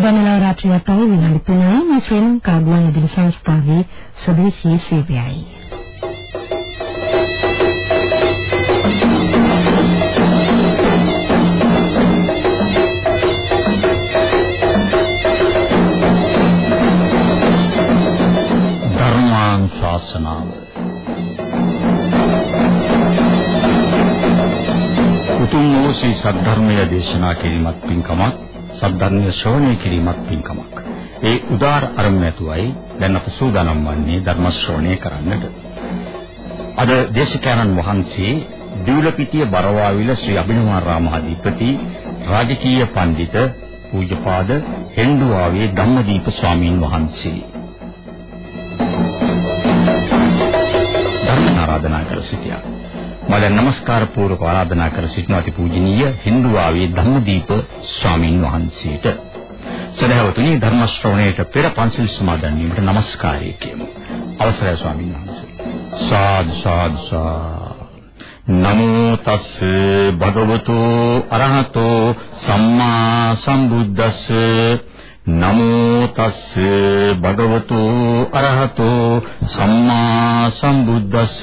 දැනලා රාත්‍රියක් අවු විනාඩි 3යි මේ ශ්‍රී ලංකා ගුවන්විදුලි සංස්ථාවේ ස්වදේශීය සේවයයි. ධර්මානුශාසනාව උතුම් වූ ශ්‍රී සද්ධර්මය දේශනා කිරීමත් පින්කමක් සද්ධර්මය ශ්‍රවණය කිරීමත් පින්කමක්. ඒ උදාර අරමුණ ඇතුවයි දැන් අප සූදානම් වන්නේ ධර්ම ශ්‍රවණය කරන්නට. අද දේශකයන්න් වහන්සේ දිවුලපිටිය බරවාවිල ශ්‍රී අභිනවාරාම අධිපති රාජකීය පඬිත පූජ්‍යපාද හෙන්දුවාවේ ධම්මදීප ස්වාමීන් වහන්සේ ධර්ම ආරාධනා කර සිටියා. මම දැන් নমස්කාර පූර්වක ආරාධනා කර සිටිනවා අති පූජනීය හින්දුවාවේ ධම්මදීප ස්වාමින් වහන්සේට. සදහවතුනි ධර්ම ශ්‍රවණයට පෙර පන්සල් සමාදන් වීමට নমස්කාරය කියමු. අවසරයි ස්වාමින් වහන්සේ. සාදු සාදු සා නමෝ තස් භගවතු අරහතෝ සම්මා සම්බුද්දස්ස නමෝ තස් භගවතු අරහතෝ සම්මා සම්බුද්දස්ස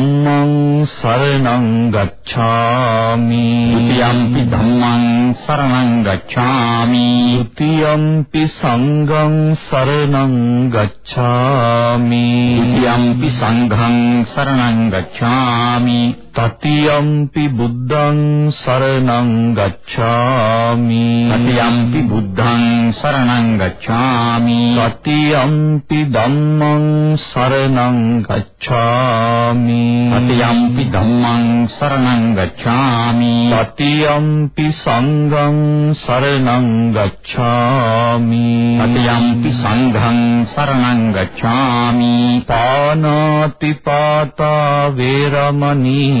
ධම්මං සරණං ගච්ඡාමි ဒ ුතියම්පි ධම්මං සරණං ගච්ඡාමි ဒ ුතියම්පි සංඝං සරණං ගච්ඡාමි ဒ ුතියම්පි සංඝං සරණං ගච්ඡාමි තතියම්පි බුද්ධං සරණං ගච්ඡාමි. තතියම්පි බුද්ධං සරණං ගච්ඡාමි. තතියම්පි ධම්මං සරණං ගච්ඡාමි. තතියම්පි ධම්මං සරණං ගච්ඡාමි. තතියම්පි සංඝං සරණං ගච්ඡාමි. තතියම්පි සංඝං සරණං ගච්ඡාමි. පානාති පාතා වේරමණී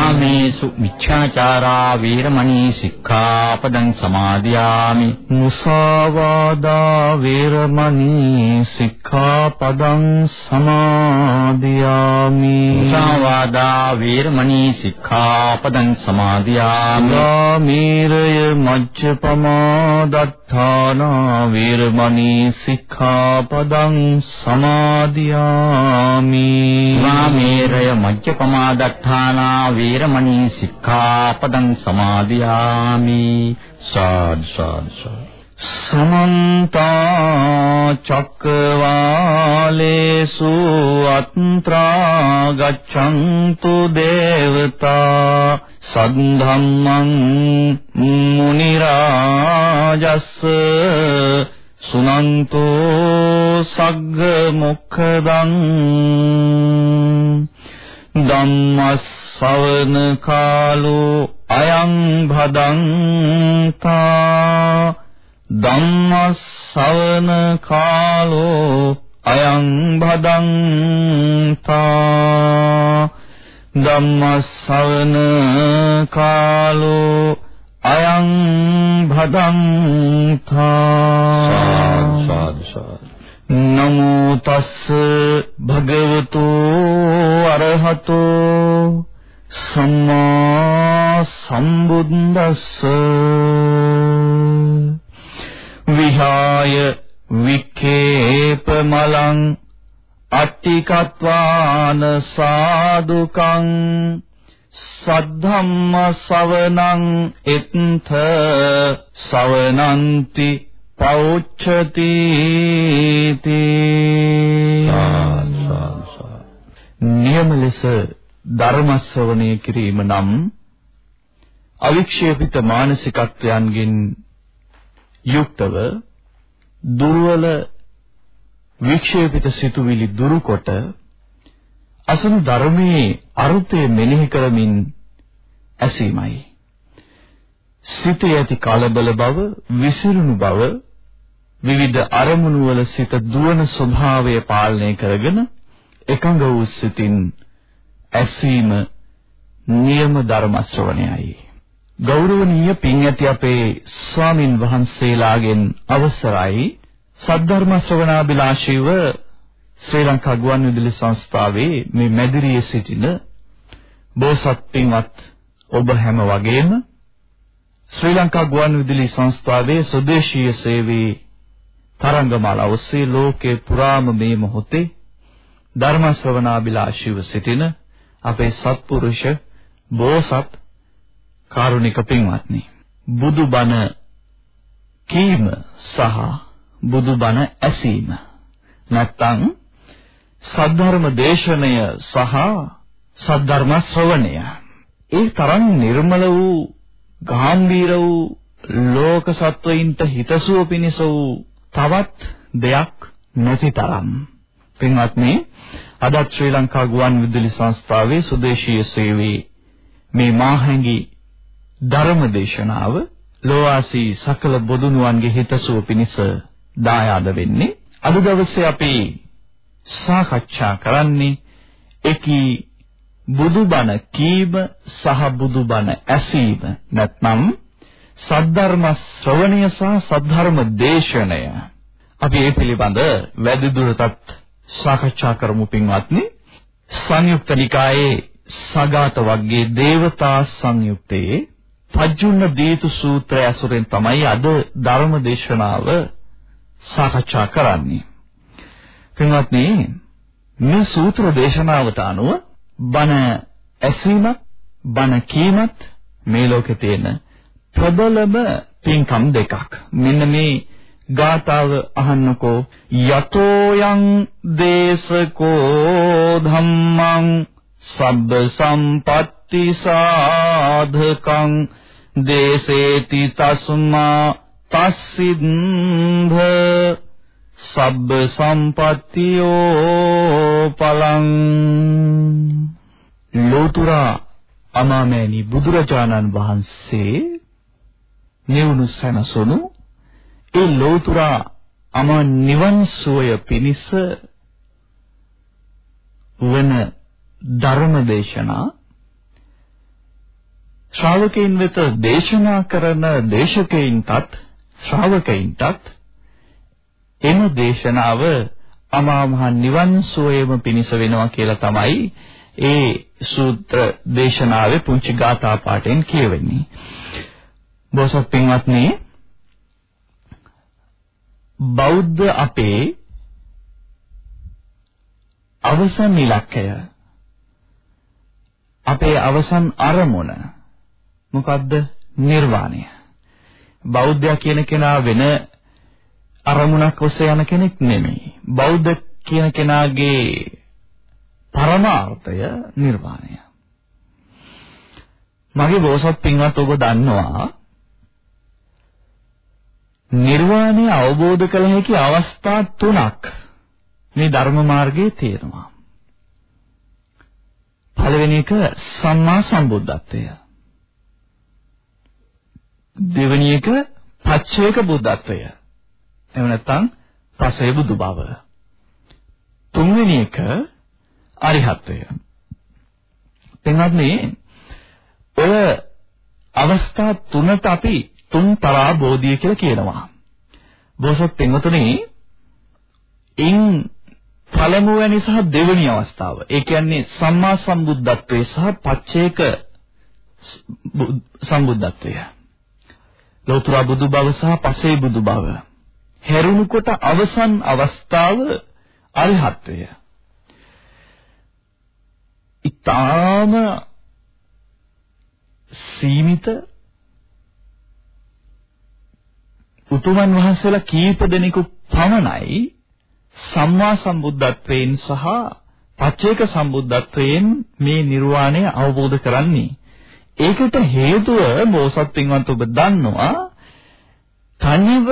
කාමේසු මිච්ඡාචාරා වීරමණී සික්ඛාපදං සමාදියාමි. මුසාවාදා වේරමණී සික්ඛාපදං සමාදියාමි. මුසාවාදා වීරමණී සික්ඛාපදං සමාදියාමි. ගාමීරය මජ්ජපමා දත්තානා වේරමණී සික්ඛාපදං සමාදියාමි. ස්වාමීරය මජ්ජපමා දත්තානා වීරමණී සික්ඛාපදං සමාදියාමි. සාද් සාද් සමන්ත චක්කවාලේසු අත්‍රා ගච්ඡන්තු දේවතා සද්ධම්මං මුනි රාජස් සුනන්තෝ සග්ග මොක්ඛදං ධම්මස් සවන කාලෝ අයං භදංතා ධම්මස්සවන කාලෝ අයං භදංතා ධම්මස්සවන කාලෝ අයං භදංතා නමෝ තස්ස භගවතු අරහතෝ සම්මා සම්බුද්දස්ස. විහාය වික්ඛේප මලං අට්ටිකත්වාන සාදුකං සද්ධම්ම සවනං එත්ථ සවනන්ති පෞච්ඡති නියම ලෙස ධර්ම ශ්‍රවණය කිරීම නම් අවික්ෂේපිත මානසිකත්වයන්ගෙන් යුක්තව දුර්වල වික්ෂේපිත සිතුවිලි දුරුකොට අසන ධර්මයේ අර්ථය මෙනෙහි කරමින් ඇසීමයි. සිතේ ඇති කලබල බව, විසිරුණු බව, විවිධ අරමුණු වල සිත දුවන ස්වභාවය පාලනය කරගෙන එකඟ වූ සිතින් ඇසීම නියම ධර්ම ශ්‍රවණයයි. ගෞරවනීය පින් ඇති අපේ ස්වාමින් වහන්සේලාගෙන් අවසරයි සද්ධර්ම ශ්‍රවණාබිලාෂීව ශ්‍රී ලංකා ගුවන්විදුලි සංස්ථාවේ මේ මැදිරියේ සිටින බෝසත් පින්වත් ඔබ හැම වගේම ශ්‍රී ලංකා ගුවන්විදුලි සංස්ථාවේ ස්වදේශීය සේවයේ තරංගමාලා ඔස්සේ ලෝකේ පුරාම මේ මොහොතේ ධර්ම ශ්‍රවණාබිලාෂීව සිටින අපේ සත්පුරුෂ බෝසත් කාරුණික පින්වත්නි. බුදුබණ කීම සහ බුදුබණ ඇසීම. නැත්නම් සද්ධර්ම දේශනය සහ සද්ධර්ම ශ්‍රවණය. ඒ තරම් නිර්මල වූ ගාම්භීර වූ ලෝක සත්වයින්ට හිතසුව පිණිස වූ තවත් දෙයක් නැති තරම් පින්වත්නි අදත් ශ්‍රී ලංකා ගුවන් විදුලි සංස්ථාවේ සුදේශීය සේවයේ මේ මාහැඟි ධර්ම දේශනාව ලෝවාසී සකල බොදුනුවන්ගේ හිතසුව පිණිස දායාද වෙන්නේ. අද දවසේ අපි සාකච්ඡා කරන්නේ එකී බුදුබණ කීම සහ බුදුබණ ඇසීම. නැත්නම් සද්ධර්ම ශ්‍රවණය සහ සද්ධර්ම දේශනය. අපි ඒ පිළිබඳ වැඩිදුරටත් සාකච්ඡා කරමු පින්වත්නි සංයුක්ත නිකායේ සගත වර්ගයේ දේවතා සංයුත්තේ පජ්ජුන්න දීතු සූත්‍රය ඇසුරෙන් තමයි අද ධර්ම දේශනාව සාකච්ඡා කරන්නේ. පින්වත්නි මේ සූත්‍ර දේශනාවට අනුව බණ ඇසීමත් බණ කීමත් මේ ලෝකේ තියෙන ප්‍රබලම පින්කම් දෙකක්. මෙන්න මේ ගාතාව අහන්නකෝ. යතෝයන් දේශකෝ ධම්මං සබ්බ සම්පත්ති සාධකං. දේසේති තස්මා තස්සින්ධ සබ්බ සම්පත්තියෝ පලං. ලෝතුරා අමාමෑණි බුදුරජාණන් වහන්සේ නිවුණු සැනසුණු ඒ ලෝතුරා අමා නිවන් සෝය පිණිස වන ධර්ම දේශනා ශ්‍රාවකයන් වෙත දේශනා කරන දේශකයින්ටත් ශ්‍රාවකයින්ටත් එම දේශනාව අමා මහ නිවන් සෝයම පිණිස වෙනවා කියලා තමයි ඒ සූත්‍ර දේශනාවේ පුංචි ගාථා පාඨයෙන් කියවෙන්නේ. බොසත් පින්වත්නි බෞද්ධ අපේ අවසන් ඉලක්කය අපේ අවසන් අරමුණ මොකද්ද නිර්වාණය බෞද්ධයා කියන කෙනා වෙන අරමුණක් ඔස්සේ යන කෙනෙක් නෙමෙයි. බෞද්ධ කියන කෙනාගේ පරමාර්ථය නිර්වාණය. මගේ බෝසත් පින්වත් ඔබ දන්නවා නිර්වාණය අවබෝධ කළ හැකි අවස්ථා තුනක් මේ ධර්ම මාර්ගයේ තියෙනවා. පළවෙනි එක සම්මා සම්බුද්ධත්වය. දෙවෙනි එක පච්චේක බුද්ධත්වය. එහෙම නැත්නම් පසේ බුදු බව. තුන්වෙනි එක අරිහත්වය. එතනත් ඔය අවස්ථා තුනට අපි තුන්තරා බෝධිය කියලා කියනවා. බෝසත් පින්වතුනි ඉන් පළමුවැනි සහ දෙවෙනි අවස්ථාව. ඒ කියන්නේ සම්මා සම්බුද්ධත්වයේ සහ පච්චේක සම්බුද්ධත්වය. ලෝතර බුදු බව සහ පසේ බුදු බව. හැරුණු කොට අවසන් අවස්ථාව අරිහත්වය. ඊටාම සීමිත උතුමන් වහන්සේලා කීප දෙනෙකු පමණයි සම්මා සම්බුද්ධත්වයෙන් සහ පච්චේක සම්බුද්ධත්වයෙන් මේ නිර්වාණය අවබෝධ කරන්නේ. ඒකට හේතුව බෝසත් පින්වත් ඔබ දන්නවා තනිව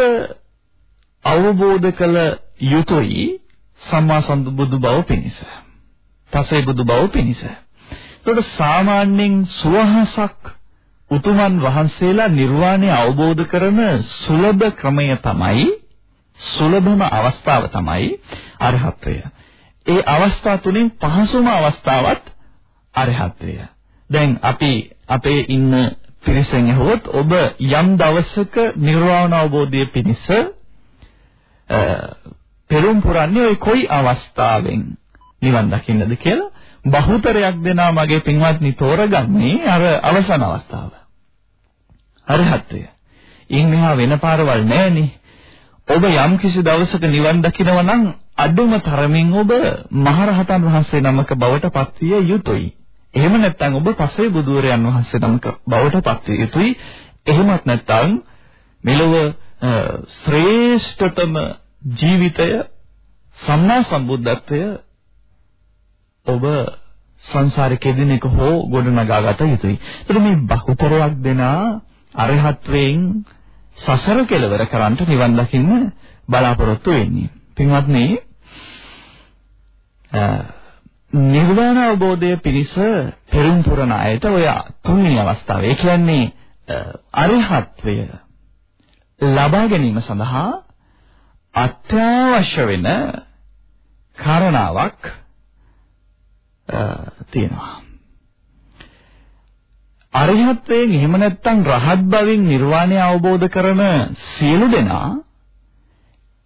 අවබෝධ කළ යුතුයි සම්මා සම්බුදු බව පිණිස. පසේ බුදු බව පිණිස. ඒකට සාමාන්‍යයෙන් සුවහසක් උතුමන් වහන්සේලා නිර්වාණය අවබෝධ කරන සුලභ ක්‍රමය තමයි සුලභම අවස්ථාව තමයි අරහත්ත්වය. ඒ අවස්ථා තුලින් පහසුම අවස්ථාවත් අරහත්ත්වය. දැන් අපි අපේ ඉන්න පිරිසෙන් ඇහුවොත් ඔබ යම් දවසක නිර්වාණ අවබෝධය පිණිස පෙරම් පුරන්නේ ওই කොයි අවස්ථාවෙන් නිවන් දකින්නද කියලා බහුතරයක් දෙනා මගේ පින්වත්නි තෝරගන්නේ අර අවසන් අවස්ථාව. අරහත්ත්වය. ඉන් මෙහා වෙන පාරවල් නැහෙනේ. ඔබ යම් කිසි දවසක නිවන් දකිනවා නම් අඩුම තරමින් ඔබ මහරහතන් වහන්සේ නමක බවට පත්විය යුතුයි. එහෙම නැත්නම් ඔබ පසේ බුදුරයන් වහන්සේ නමක බවට පත්විය යුතුයි. එහෙමත් නැත්නම් මෙලොව ශ්‍රේෂ්ඨතම ජීවිතය සම්මා සම්බුද්ධත්වය ඔබ සංසාරේ කෙදිනෙක හෝ ගොඩනගා ගත යුතුයි. ඒතර මේ බහුතරයක් දෙනා අරහත්වයෙන් සසර කෙලවර කරන්ට නිවන් දකින්න බලාපොරොත්තු වෙන්නේ. පින්වත්නි නිර්වාණ අවබෝධය පිණිස පෙරම් පුරන අයට ඔය තුන්වෙනි අවස්ථාව. ඒ කියන්නේ අරිහත්වය ලබා ගැනීම සඳහා අත්‍යවශ්‍ය වෙන කාරණාවක් තියෙනවා. අරිහත්වයෙන් එහෙම නැත්නම් රහත් බවින් නිර්වාණය අවබෝධ කරන සියලු දෙනා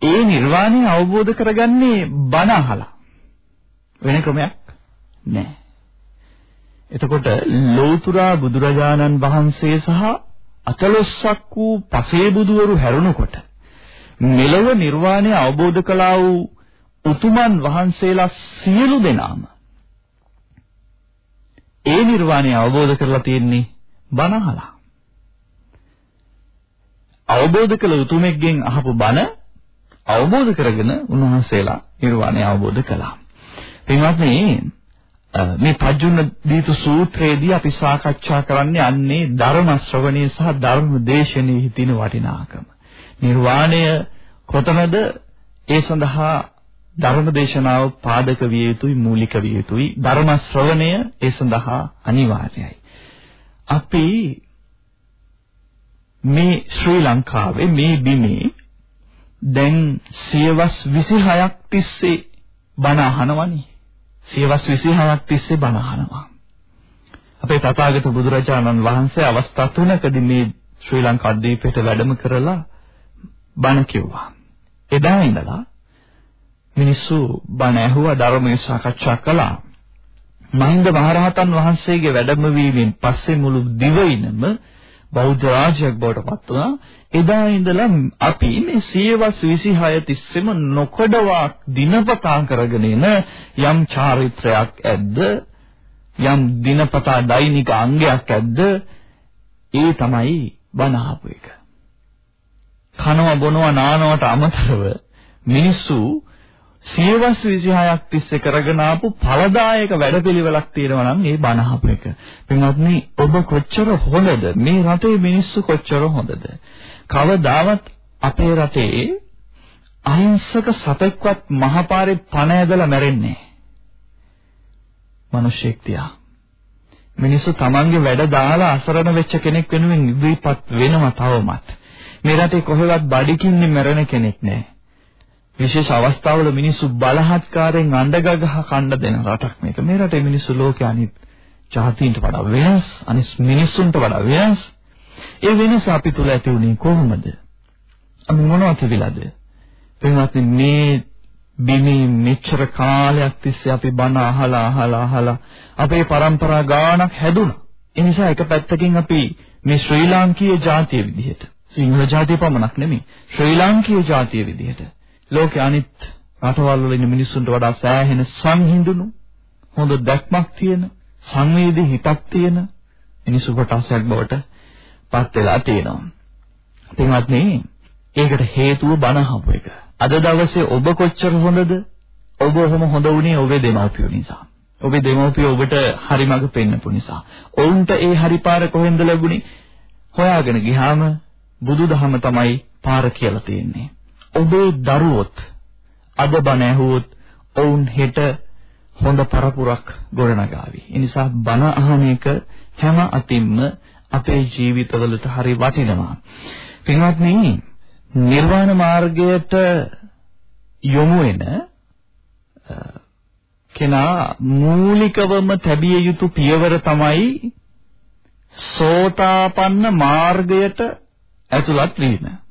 ඒ නිර්වාණය අවබෝධ කරගන්නේ බණ අහලා. වෙන ක්‍රමයක් නැහැ. එතකොට ලෝතුරා බුදුරජාණන් වහන්සේ සහ අතලොස්සක් වූ පසේ බුදුවරු හැරුණකොට මෙලව නිර්වාණය අවබෝධ කළා වූ උතුමන් වහන්සේලා සියලු දෙනාම ඒ නිර්වාණය අවබෝධ කරලා තියෙන්නේ බණ අහලා. අවබෝධ කළ උතුමෙක්ගෙන් අහපු බණ අවබෝධ කරගෙන උන්වහන්සේලා නිර්වාණය අවබෝධ කළා. පින්වත්නි මේ පජ්ජුන දීතු සූත්‍රයේදී අපි සාකච්ඡා කරන්නේ අන්නේ ධර්ම ශ්‍රවණය සහ ධර්ම දේශනාවේ තියෙන වටිනාකම. නිර්වාණය කොතනද ඒ සඳහා ධර්ම දේශනාව පාදක විය යුතුයි මූලික විය යුතුයි. ධර්ම ශ්‍රවණය ඒ සඳහා අනිවාර්යයි. අපි මේ ශ්‍රී ලංකාවේ මේ බිමේ දැන් සියවස් 26ක් තිස්සේ බණ අහනවනේ. සියවස් 26ක් තිස්සේ බණ අහනවා. අපේ තථාගත බුදුරජාණන් වහන්සේ අවස්ථා තුනකදී මේ ශ්‍රී ලංකා ද්වීපයට වැඩම කරලා බණ කිව්වා. එදා ඉඳලා මිනිස්සු බණ ඇහුවා ධර්මයේ සාකච්ඡා කළා. මහින්ද මහරහතන් වහන්සේගේ වැඩමවීමෙන් පස්සේ මුළු දිවයිනම බෞද්ධ රාජ්‍යයක් බවට පත් වුණා. එදා ඉඳලා අපි මේ සියවස් 26 තිස්සෙම නොකඩවා දිනපතා කරගෙන එන යම් චාරිත්‍රයක් ඇද්ද යම් දිනපතා දෛනික අංගයක් ඇද්ද ඒ තමයි බණ අහපු එක. කනවා බොනවා නානවට අමතරව මිනිස්සු සියවස් 26ක් තිස්සේ කරගෙන ආපු ඵලදායක වැඩපිළිවෙලක් තියෙනවා නම් ඒ බණහප එක. පින්වත්නි ඔබ කොච්චර හොඳද? මේ රටේ මිනිස්සු කොච්චර හොඳද? කවදාවත් අපේ රටේ අහිංසක සතෙක්වත් මහපාරේ පණ ඇදලා මැරෙන්නේ මිනිස්සෙක් තියා. මිනිස්සු තමන්ගේ වැඩ දාලා අසරණ වෙච්ච කෙනෙක් වෙනුවෙන් ඉදිරිපත් වෙනවා තවමත්. මේ රටේ කොහෙවත් බඩිකින්නේ මැරෙන කෙනෙක් නැහැ. විශේෂ අවස්ථාවල මිනිස්සු බලහත්කාරයෙන් අඬගගහ කණ්ඩ දෙන රටක් මේක. මේ රටේ මිනිස්සු ලෝකයේ අනිත් ජාතීන්ට වඩා වෙනස්, අනිත් මිනිස්සුන්ට වඩා වෙනස්. ඒ වෙනස අපි තුල ඇති වුණේ කොහොමද? අපි මොනවද තිබිලාද? එන්නත් මේ බිමේ මෙච්චර කාලයක් තිස්සේ අපි බණ අහලා අහලා අහලා අපේ પરම්පරා ගානක් හැදුනා. ඒ නිසා එක පැත්තකින් අපි මේ ශ්‍රී ලාංකීය ජාතිය විදිහට සිංහල ජාතිය පමණක් නෙමෙයි ශ්‍රී ලාංකීය ජාතිය විදිහට ලෝකේ අනිත් රටවල් වල ඉන්න මිනිස්සුන්ට වඩා සෑහෙන සංහිඳුණු හොඳ දැක්මක් තියෙන සංවේදී හිතක් තියෙන මිනිසු කොටසක් බවට පත් වෙලා තියෙනවා. පින්වත්නි, ඒකට හේතුව බණ හම්බ එක. අද දවසේ ඔබ කොච්චර හොඳද? ඔබ ඔහොම හොඳ වුණේ ඔබේ දෙමව්පියෝ නිසා. ඔබේ දෙමව්පියෝ ඔබට හරි මඟ පෙන්වපු නිසා. ඔවුන්ට ඒ හරි පාර කොහෙන්ද ලැබුණේ? හොයාගෙන ගියාම බුදුදහම තමයි පාර කියලා තියෙන්නේ. ඔබේ දරුවොත් අද බණ ඇහුවොත් ඔවුන් හෙට හොඳ පරපුරක් ගොඩනගාවි. ඒ නිසා බණ අහන එක හැම අතින්ම අපේ ජීවිතවලට හරි වටිනවා. පින්වත්නි, නිර්වාණ මාර්ගයට යොමු වෙන කෙනා මූලිකවම තැබිය යුතු පියවර තමයි සෝතාපන්න මාර්ගයට ඇතුළත් වීම.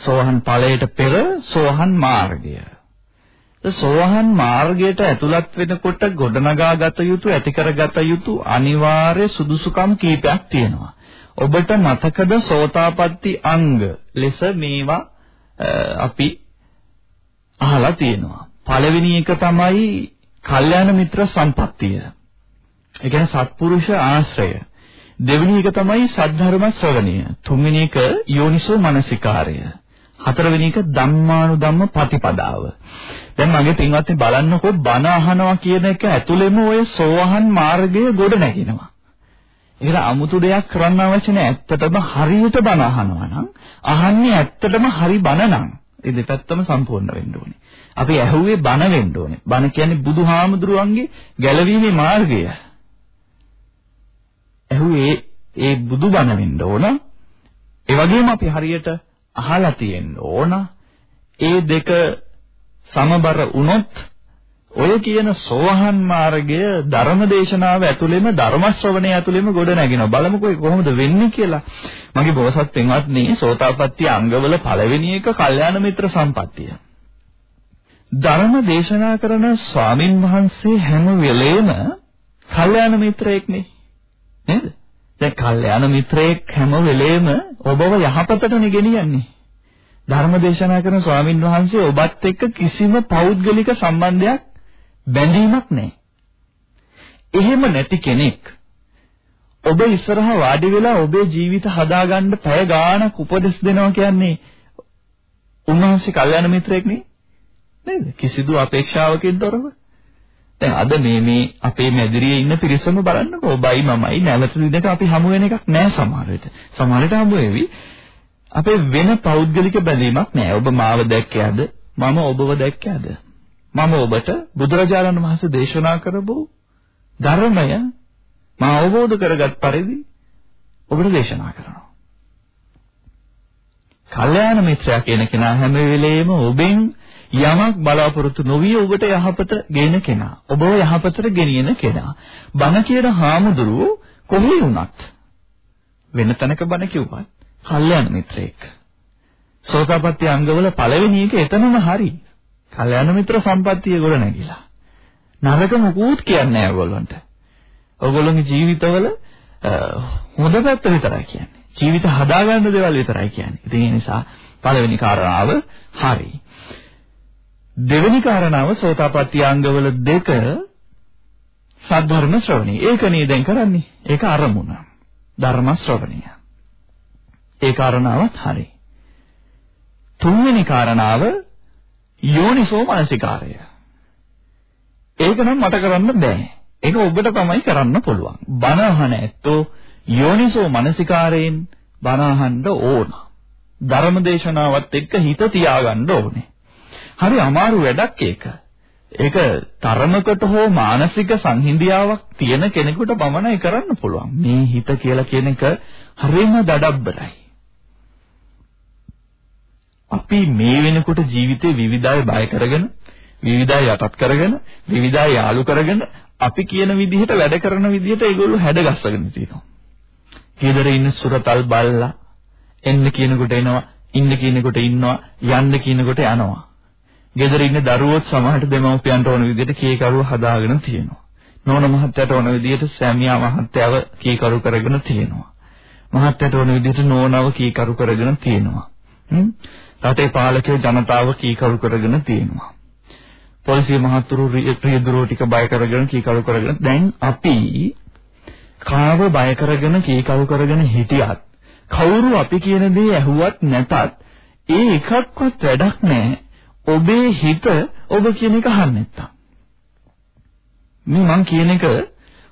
සෝහන් ඵලයට පෙර සෝහන් මාර්ගය. සෝහන් මාර්ගයට ඇතුළත් වෙනකොට ගොඩනගා ගත යුතු ඇති කරගත යුතු අනිවාර්ය සුදුසුකම් කීපයක් තියෙනවා. ඔබට මතකද සෝතාපට්ටි අංග ලෙස මේවා අපි අහලා තියෙනවා. පළවෙනි එක තමයි කල්යාණ මිත්‍ර සම්පත්තිය. ඒ කියන්නේ සත්පුරුෂ ආශ්‍රය. දෙවෙනි එක තමයි සද්ධර්ම ශ්‍රවණය. තුන්වෙනි එක යෝනිසෝ මනසිකාරය. හතරවෙනි එක ධම්මානුධම්ම ප්‍රතිපදාව. දැන් මගේ පින්වත්නි බලන්නකෝ බණ අහනවා කියන එක ඇතුළෙම ඔය සෝවහන් මාර්ගය ගොඩ නැගිනවා. ඒක 아무තු දෙයක් කරන්න අවශ්‍ය නැහැ. ඇත්තටම හරියට බණ අහනවා නම් අහන්නේ ඇත්තටම හරි බණ නම් ඒ දෙපැත්තම සම්පූර්ණ වෙන්න ඕනේ. අපි ඇහුවේ බණ වෙන්න ඕනේ. බණ කියන්නේ බුදුහාමුදුරුවන්ගේ ගැලවීමේ මාර්ගය. ඇහුවේ ඒ බුදුබණ වෙන්න ඕන. ඒ වගේම අපි හරියට අහලා තියෙන්න ඕන. ඒ දෙක සමබර වුණොත් ඔය කියන සෝහන් මාර්ගය ධර්මදේශනාව ඇතුළෙම ධර්ම ශ්‍රවණය ඇතුළෙම ගොඩ නැගෙනවා. බලමුකෝ කොහොමද වෙන්නේ කියලා. මගේ බෝසත් පින්වත්නි සෝතාපට්ටි අංගවල පළවෙනි එක කල්යාණ මිත්‍ර සම්පත්තිය. ධර්ම දේශනා කරන ස්වාමින් වහන්සේ හැම වෙලේම කල්යාණ මිත්‍රයෙක්නේ. නේද? දැන් කල්යාණ මිත්‍රයෙක් හැම වෙලේම ඔබව යහපතටනේ ගෙනියන්නේ. ධර්ම දේශනා කරන ස්වාමින් වහන්සේ ඔබත් එක්ක කිසිම පෞද්ගලික සම්බන්ධයක් බැඳීමක් නැහැ. එහෙම නැති කෙනෙක් ඔබ ඉස්සරහා වාඩි වෙලා ඔබේ ජීවිත හදාගන්න පැය ගාණක් උපදෙස් දෙනවා කියන්නේ උන්වහන්සේ කල්යාණ මිත්‍රයෙක් නේ නේද? කිසිදු අපේක්ෂාවකින් තොරව. දැන් අද මේ මේ අපේ මැදිරියේ ඉන්න පිරිසම බලන්නකෝ ඔබයි මමයි නැවත දිනක අපි හමු වෙන එකක් නෑ සමහර විට. සමහර විට හමු වෙවි. අපේ වෙන පෞද්ගලික බැඳීමක් නෑ. ඔබ මාව දැක්කේද? මම ඔබව දැක්කේද? මම ඔබට බුදුරජාණන් වහන්සේ දේශනා කරපු ධර්මය මා අවබෝධ කරගත් පරිදි ඔබට දේශනා කරනවා. කල්යාණ මිත්‍රයා කියන කෙනා හැම වෙලෙම ඔබෙන් යමක් බලාපොරොත්තු නොවි ඔබට යහපත ගෙන කෙනා. ඔබව යහපතට ගෙනියන කෙනා. බණ කියන හාමුදුරුවෝ කොහේ වුණත් වෙන තැනක බණ කිව්වත් කල්යාණ මිත්‍රයෙක්. සෝතාපට්ටි අංගවල පළවෙනි එක එතනම හරි. කල්යාණ මිත්‍ර සම්පත්තිය ගොඩ නැගිලා. නරක මොකුත් කියන්නේ නැහැ ඔයගොල්ලන්ට. ඔයගොල්ලෝගේ ජීවිතවල හොඳ පැත්ත විතරයි කියන්නේ. ජීවිත හදාගන්න දේවල් විතරයි කියන්නේ. ඉතින් ඒ නිසා පළවෙනි කාරණාව හරි. දෙවෙනි කාරණාව සෝතාපට්ටි අංගවල දෙක සද්ධර්ම ශ්‍රවණය. ඒකනේ දැන් කරන්නේ. ඒක අරමුණ. ධර්ම ශ්‍රවණය. ඒ කාරණාවත් හරි. තුන්වෙනි කාරණාව යෝනිසෝ මනසිකාරය. ඒක නම් මට කරන්න බෑ. ඒක ඔබට තමයි කරන්න පුළුවන්. බණ අහන ඇත්තෝ යෝනිසෝ මනසිකාරයෙන් බණ අහන්න ඕන. ධර්මදේශනාවත් එක්ක හිත තියාගන්න ඕනේ. හරි අමාරු වැඩක් ඒක. ඒක තරමකට හෝ මානසික සංහිඳියාවක් තියෙන කෙනෙකුට පමණයි කරන්න පුළුවන්. මේ හිත කියලා කියන එක හරිම දඩබ්බරයි. අපි මේ වෙනකොට ජීවිතේ විවිධාය බය කරගෙන, විවිධාය යටත් කරගෙන, විවිධාය යාලු කරගෙන අපි කියන විදිහට වැඩ කරන විදිහට ඒගොල්ලෝ හැඩගස්සගෙන තියෙනවා. කීදර ඉන්න සුරතල් බල්ලා එන්න කියනකොට එනවා, ඉන්න කියනකොට ඉන්නවා, යන්න කියනකොට යනවා. ගෙදර ඉන්න දරුවොත් සමහරට දෙමව්පියන්ට ඕන විදිහට කීකරුව හදාගෙන තියෙනවා. නෝන මහත්තයාට ඕන විදිහට සැමියා මහත්තයාව කීකරු කරගෙන තියෙනවා. මහත්තයාට ඕන විදිහට නෝනව කීකරු කරගෙන තියෙනවා. රටේ පාලකයෝ ජනතාව කීකරු කරගෙන තියෙනවා. පොලිසිය මහතුරු රියදුරෝ ටික බය කරගෙන කීකරු කරගෙන දැන් අපි කාව බය කරගෙන කීකරු කරගෙන හිටියත් කවුරු අපි කියන දේ ඇහුවත් නැතත් ඒ එකක්වත් වැඩක් නැහැ. ඔබේ හිත ඔබ කියන එක අහන්නේ නැත්තම්. මේ මං කියන එක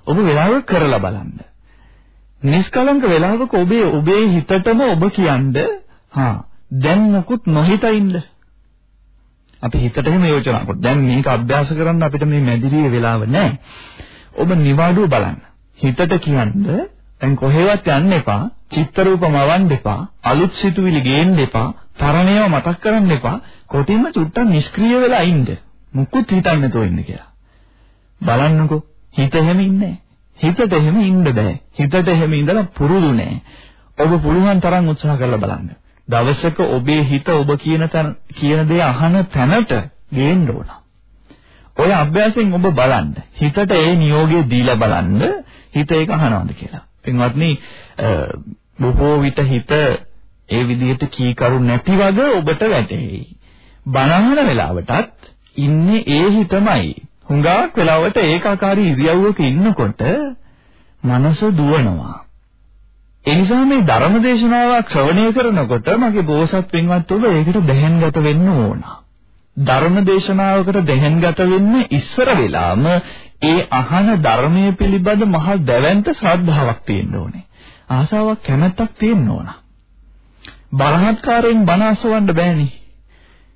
ඔබ වෙලාවක කරලා බලන්න. නිෂ්කලංක වෙලාවක ඔබේ ඔබේ හිතටම ඔබ කියන්නේ හා දැන් මොකුත් නොහිතා ඉන්න. අපි හිතට එහෙම යෝජනා කරා. දැන් මේක අභ්‍යාස කරන්න අපිට මේ මැදිරියේ වෙලාව නැහැ. ඔබ නිවාඩුව බලන්න. හිතට කියන්නේ දැන් කොහෙවත් යන්න එපා. චිත්ත රූප මවන්න එපා. අලුත් සිතුවිලි ගේන්න එපා. තරණේව මතක් කරන්න එපා. කොටින්ම චුට්ටක් නිෂ්ක්‍රීය වෙලා ඉන්න. මුකුත් හිතන්න නැතුව ඉන්න කියලා. බලන්නකෝ. හිත එහෙම ඉන්නේ හිතට එහෙම ඉන්න බෑ. හිතට එහෙම ඉඳලා පුරුදු නෑ. ඔබ පුළුවන් තරම් උත්සාහ කරලා බලන්න. දවසක ඔබේ හිත ඔබ කියන තැන කියන දේ අහන තැනට ගේන්න ඕන. ඔය අභ්‍යාසයෙන් ඔබ බලන්න. හිතට ඒ නියෝගය දීලා බලන්න හිත ඒක අහනවද කියලා. පින්වත්නි බොහෝ විට හිත ඒ විදිහට කීකරු නැති වගේ ඔබට වැටහෙයි. බනහන වෙලාවටත් ඉන්නේ ඒ හිතමයි. හුඟක් වෙලාවට ඒකාකාරී ඉරියව්වක ඉන්නකොට මනස දුවනවා. ඒ නිසා මේ ධර්ම දේශනාවක් ශ්‍රවණය කරනකොට මගේ බෝසත් පින්වත් ඔබ ඒකට දැහැන්ගත වෙන්න ඕන. ධර්ම දේශනාවකට දැහැන්ගත වෙන්න ඉස්සර වෙලාම ඒ අහන ධර්මයේ පිළිබඳ මහ දැවැන්ත ශ්‍රද්ධාවක් තියෙන්න ඕනේ. ආසාවක් කැමැත්තක් තියෙන්න ඕන. බලහත්කාරයෙන් බණ අසවන්න බෑනේ.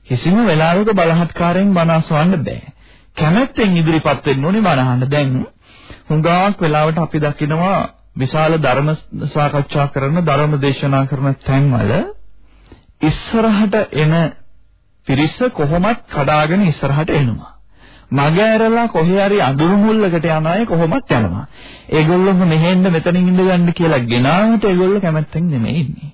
කිසිම වෙලාවක බලහත්කාරයෙන් බණ අසවන්න බෑ. කැමැත්තෙන් ඉදිරිපත් වෙන්න ඕනේ බණ අහන්න. දැන් හුඟක් වෙලාවට අපි දකිනවා විශාල ධර්ම සාකච්ඡා කරන ධර්ම දේශනා කරන තැන්වල ඉස්සරහට එන පිරිස කොහොමත් කඩාගෙන ඉස්සරහට එනවා. මග ඇරලා කොහේ හරි අඳුරු මුල්ලකට යන අය කොහොමත් යනවා. ඒගොල්ලෝ මෙහෙන්න මෙතනින් ඉඳ ගන්න කියලා ගෙනාවට ඒගොල්ලෝ කැමැත්තෙන් නෙමෙයි ඉන්නේ.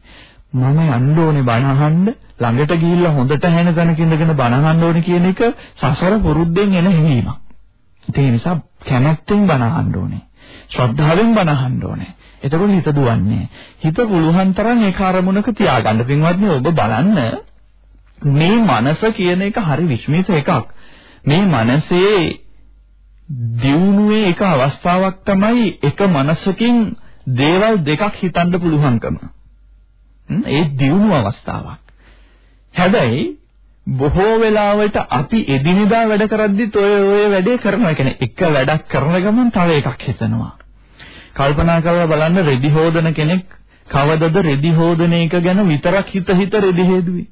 මම යන්න ඕනේ බණ අහන්න ළඟට ගිහිල්ලා හොඳට ඇහෙන තැනක ඉඳගෙන බණ අහන්න ඕනේ කියන එක සසර පුරුද්දෙන් එන හැඟීමක්. ඒ නිසා කැමැත්තෙන් බණ අහන්න ඕනේ. ශ්‍රද්ධාවෙන් බණ අහන්න ඕනේ. එතකොට හිත දුවන්නේ. හිත පුළුවන් තරම් ඒ කාර්මුණක තියාගන්න. පින්වත්නි ඔබ බලන්න මේ මනස කියන එක හරි විශ්මිත එකක්. මේ මනසේ දියුණුවේ එක අවස්ථාවක් තමයි එක මනසකින් දේවල් දෙකක් හිතන්න පුළුවන්කම. ඒ දියුණු අවස්ථාවක්. හැබැයි බොහෝ වෙලාවට අපි එදිනෙදා වැඩ කරද්දිත් ඔය ඔය වැඩේ කරනවා. කියන්නේ එක වැඩක් කරන ගමන් තව එකක් හිතනවා. කල්පනා කරලා බලන්න රෙදි හොදන කෙනෙක් කවදද රෙදි හොදන එක ගැන විතරක් හිත හිත රෙදි හේදුවේ.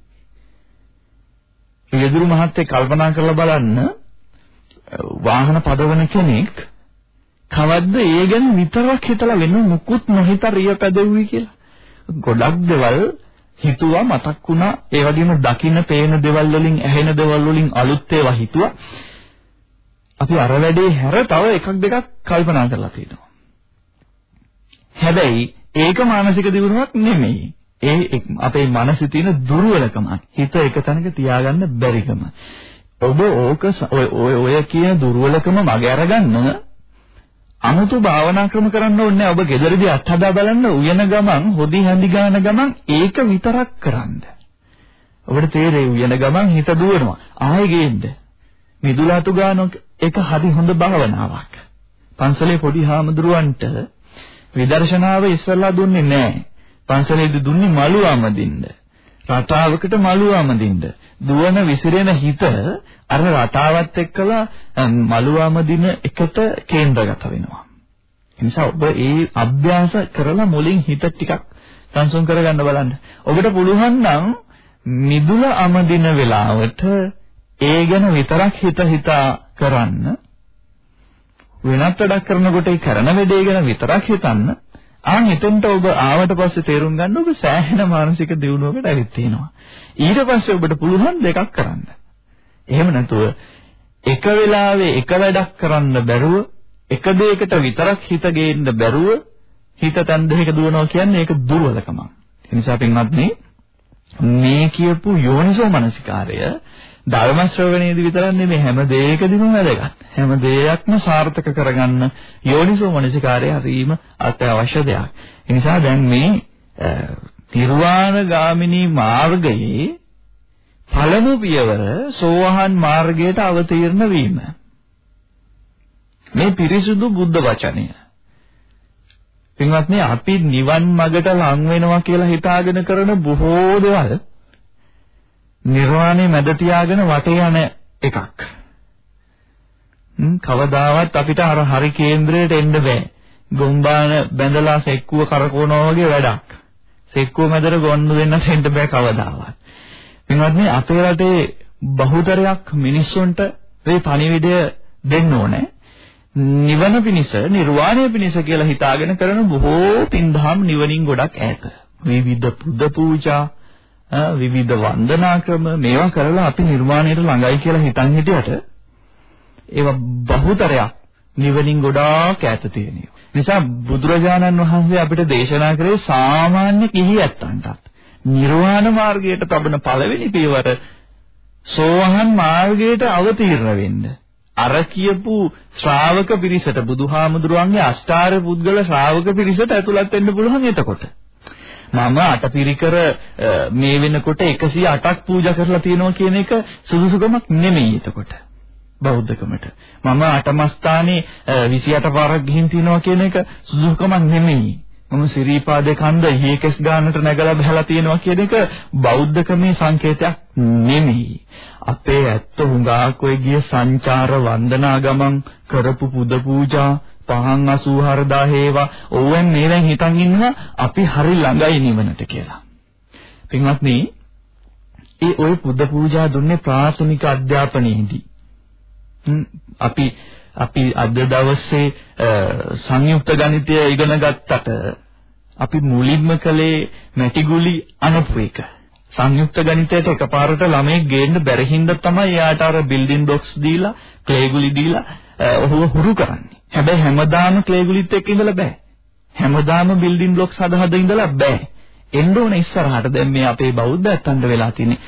යෙදුරු මහත්තයෙක් කල්පනා කරලා බලන්න වාහන පදවන කෙනෙක් කවද්ද ඒ ගැන විතරක් හිතලා වෙන මුකුත් නොහිත රිය පැදෙව්වි කියලා. ගොඩක් දේවල් හිතුවා මතක් වුණා. ඒ වගේම දකින්න පේන දේවල් වලින් ඇහෙන දේවල් වලින් අලුත් ඒවා හිතුවා. අපි අර වැඩේ හැර තව එකක් දෙකක් කල්පනා කරලා තියෙනවා. හැබැයි ඒක මානසික දියුණුවක් නෙමෙයි. ඒ අපේ මනසේ තියෙන දුර්වලකම හිත එක තැනක තියාගන්න බැරිකම. ඔබ ඕක ඔය ඔය කියන දුර්වලකම මගේ අරගන්න අමුතු භාවනා ක්‍රම කරන්න ඕනේ ඔබ ගෙදරදී අත්හදා බලන්න උයන ගමන් හොදි හැඳි ගන්න ගමන් ඒක විතරක් කරන්න. ඔබට තේරෙයි උයන ගමන් හිත දුවනවා. ආයෙ ගේන්න. මිදුලාතු ගන්න එක හරි හොඳ භාවනාවක්. පන්සලේ පොඩි හාමුදුරුවන්ට විදර්ශනාව ඉස්සල්ලා දුන්නේ නැහැ. පන්සලේදී දුන්නේ මලුවම දින්න. රටාවකට මලුවම දින්න. දුවන විසිරෙන හිත අර රටාවත් එක්කලා මලුවම දින එකට කේන්ද්‍රගත වෙනවා. ඒ නිසා ඔබ ඒ අභ්‍යාස කරලා මුලින් හිත ටිකක් සංසුන් කරගන්න බලන්න. ඔබට පුළුවන් නම් මිදුල අමදින වෙලාවට ඒ ගැන විතරක් හිත හිතා කරන්න වෙනත් වැඩක් කරනකොට ඒ කරන වැඩේ ගැන විතරක් හිතන්න ආන් එතෙන්ට ඔබ ආවට පස්සේ තේරුම් ගන්න ඔබ සෑහෙන මානසික දියුණුවකට ඇවිත් තියෙනවා. ඊට පස්සේ ඔබට පුළුවන් දෙකක් කරන්න. එහෙම නැතුව එක වෙලාවේ එක වැඩක් කරන්න බැරුව එක දෙයකට විතරක් හිත ගේන්න බැරුව හිත තන් දෙක දුවනවා කියන්නේ ඒක දුර්වලකමක්. ඒ නිසා පින්වත්නි මේ කියපු යෝනිසෝ මනසිකාරය ධර්ම ශ්‍රවණයේදී විතරක් නෙමෙයි හැම දෙයකදීම වැදගත්. හැම දෙයක්ම සාර්ථක කරගන්න යෝනිසෝ මනසිකාරය හරීම අත්‍යවශ්‍ය දෙයක්. ඒ නිසා දැන් මේ නිර්වාණ ගාමිනී මාර්ගයේ පළමු පියවර සෝවහන් මාර්ගයට අවතීර්ණ වීම. මේ පිරිසුදු බුද්ධ වචනය. පින්වත්නි අපි නිවන් මඟට ලං වෙනවා කියලා හිතාගෙන කරන බොහෝ දේවල් නිර්වාණය මැද තියාගෙන වටේ යන එකක්. කවදාවත් අපිට අර හරි කේන්ද්‍රයට එන්න බෑ. ගොම්බාන බැඳලා සෙක්කුව කරකවනවා වගේ වැඩක්. සෙක්කුව මැදට ගොන්නු දෙන්නට එන්න බෑ කවදාවත්. පින්වත්නි අපේ රටේ බහුතරයක් මිනිස්සුන්ට මේ පණිවිඩය දෙන්න ඕනේ. නිවන පිණිස නිර්වාණය පිණිස කියලා හිතාගෙන කරන බොහෝ පින්දහම් නිවනින් ගොඩක් ඈත. විවිධ පුද පූජා විවිධ වන්දනා ක්‍රම මේවා කරලා අපි නිර්වාණයට ළඟයි කියලා හිතන් හිටියට ඒවා බහුතරයක් නිවනින් ගොඩාක් ඈත තියෙනවා. නිසා බුදුරජාණන් වහන්සේ අපිට දේශනා කරේ සාමාන්‍ය කිහි ඇත්තන්ටත් නිර්වාණ මාර්ගයට තබන පළවෙනි පියවර සෝවහන් මාර්ගයට අවතීර්ණ වෙන්න. අර කියපු ශ්‍රාවක පිරිසට බුදුහාමුදුරුවන්ගේ අෂ්ටාර්ය පුද්ගල ශ්‍රාවක පිරිසට ඇතුළත් වෙන්න පුළුවන් එතකොට. මම අටපිරිකර මේ වෙනකොට 108ක් පූජා කරලා තියෙනවා කියන එක සුදුසුකමක් නෙමෙයි එතකොට. බෞද්ධකමට. මම අටමස්ථානේ 28 පාරක් ගිහින් තිනවා කියන එක සුදුසුකමක් නෙමෙයි. මම සිරීපාදේ කන්ද හේකස් ගන්නට නැගලා බහලා තියෙනවා කියන එක බෞද්ධකමේ සංකේතයක් නෙමෙයි. අපේ ඇත්ත හුඟක් ඔය ගිය සංචාර වන්දනා ගමන් කරපු පුද පූජා පහන් 84000 හේවා ඕවෙන් මේවෙන් හිතන් ඉන්නවා අපි හරි ළඟයි නිවනට කියලා. පින්වත්නි, ඒ ওই පුද පූජා දුන්නේ ප්‍රාථමික අධ්‍යාපනයේදී. අපි අපි අද දවසේ සංයුක්ත ගණිතය ඉගෙන ගත්තට අපි මුලින්ම කළේ මැටිගුලි අනපු එක. සංයුක්ත ගණිතයට එකපාරට ළමයි ගේන්න බැරි හින්දා තමයි එයාට අර බිල්ඩින් බ්ලොක්ස් දීලා, ක්ලේගුලි දීලා ඔහුව හුරු කරන්නේ. හැබැයි හැමදාම ක්ලේගුලිත් එක්ක ඉඳලා බෑ. හැමදාම බිල්ඩින් බ්ලොක්ස් හද හද ඉඳලා බෑ. එන්න ඕන ඉස්සරහට දැන් මේ අපේ බෞද්ධ ඇත්තන්ට වෙලා තියෙන්නේ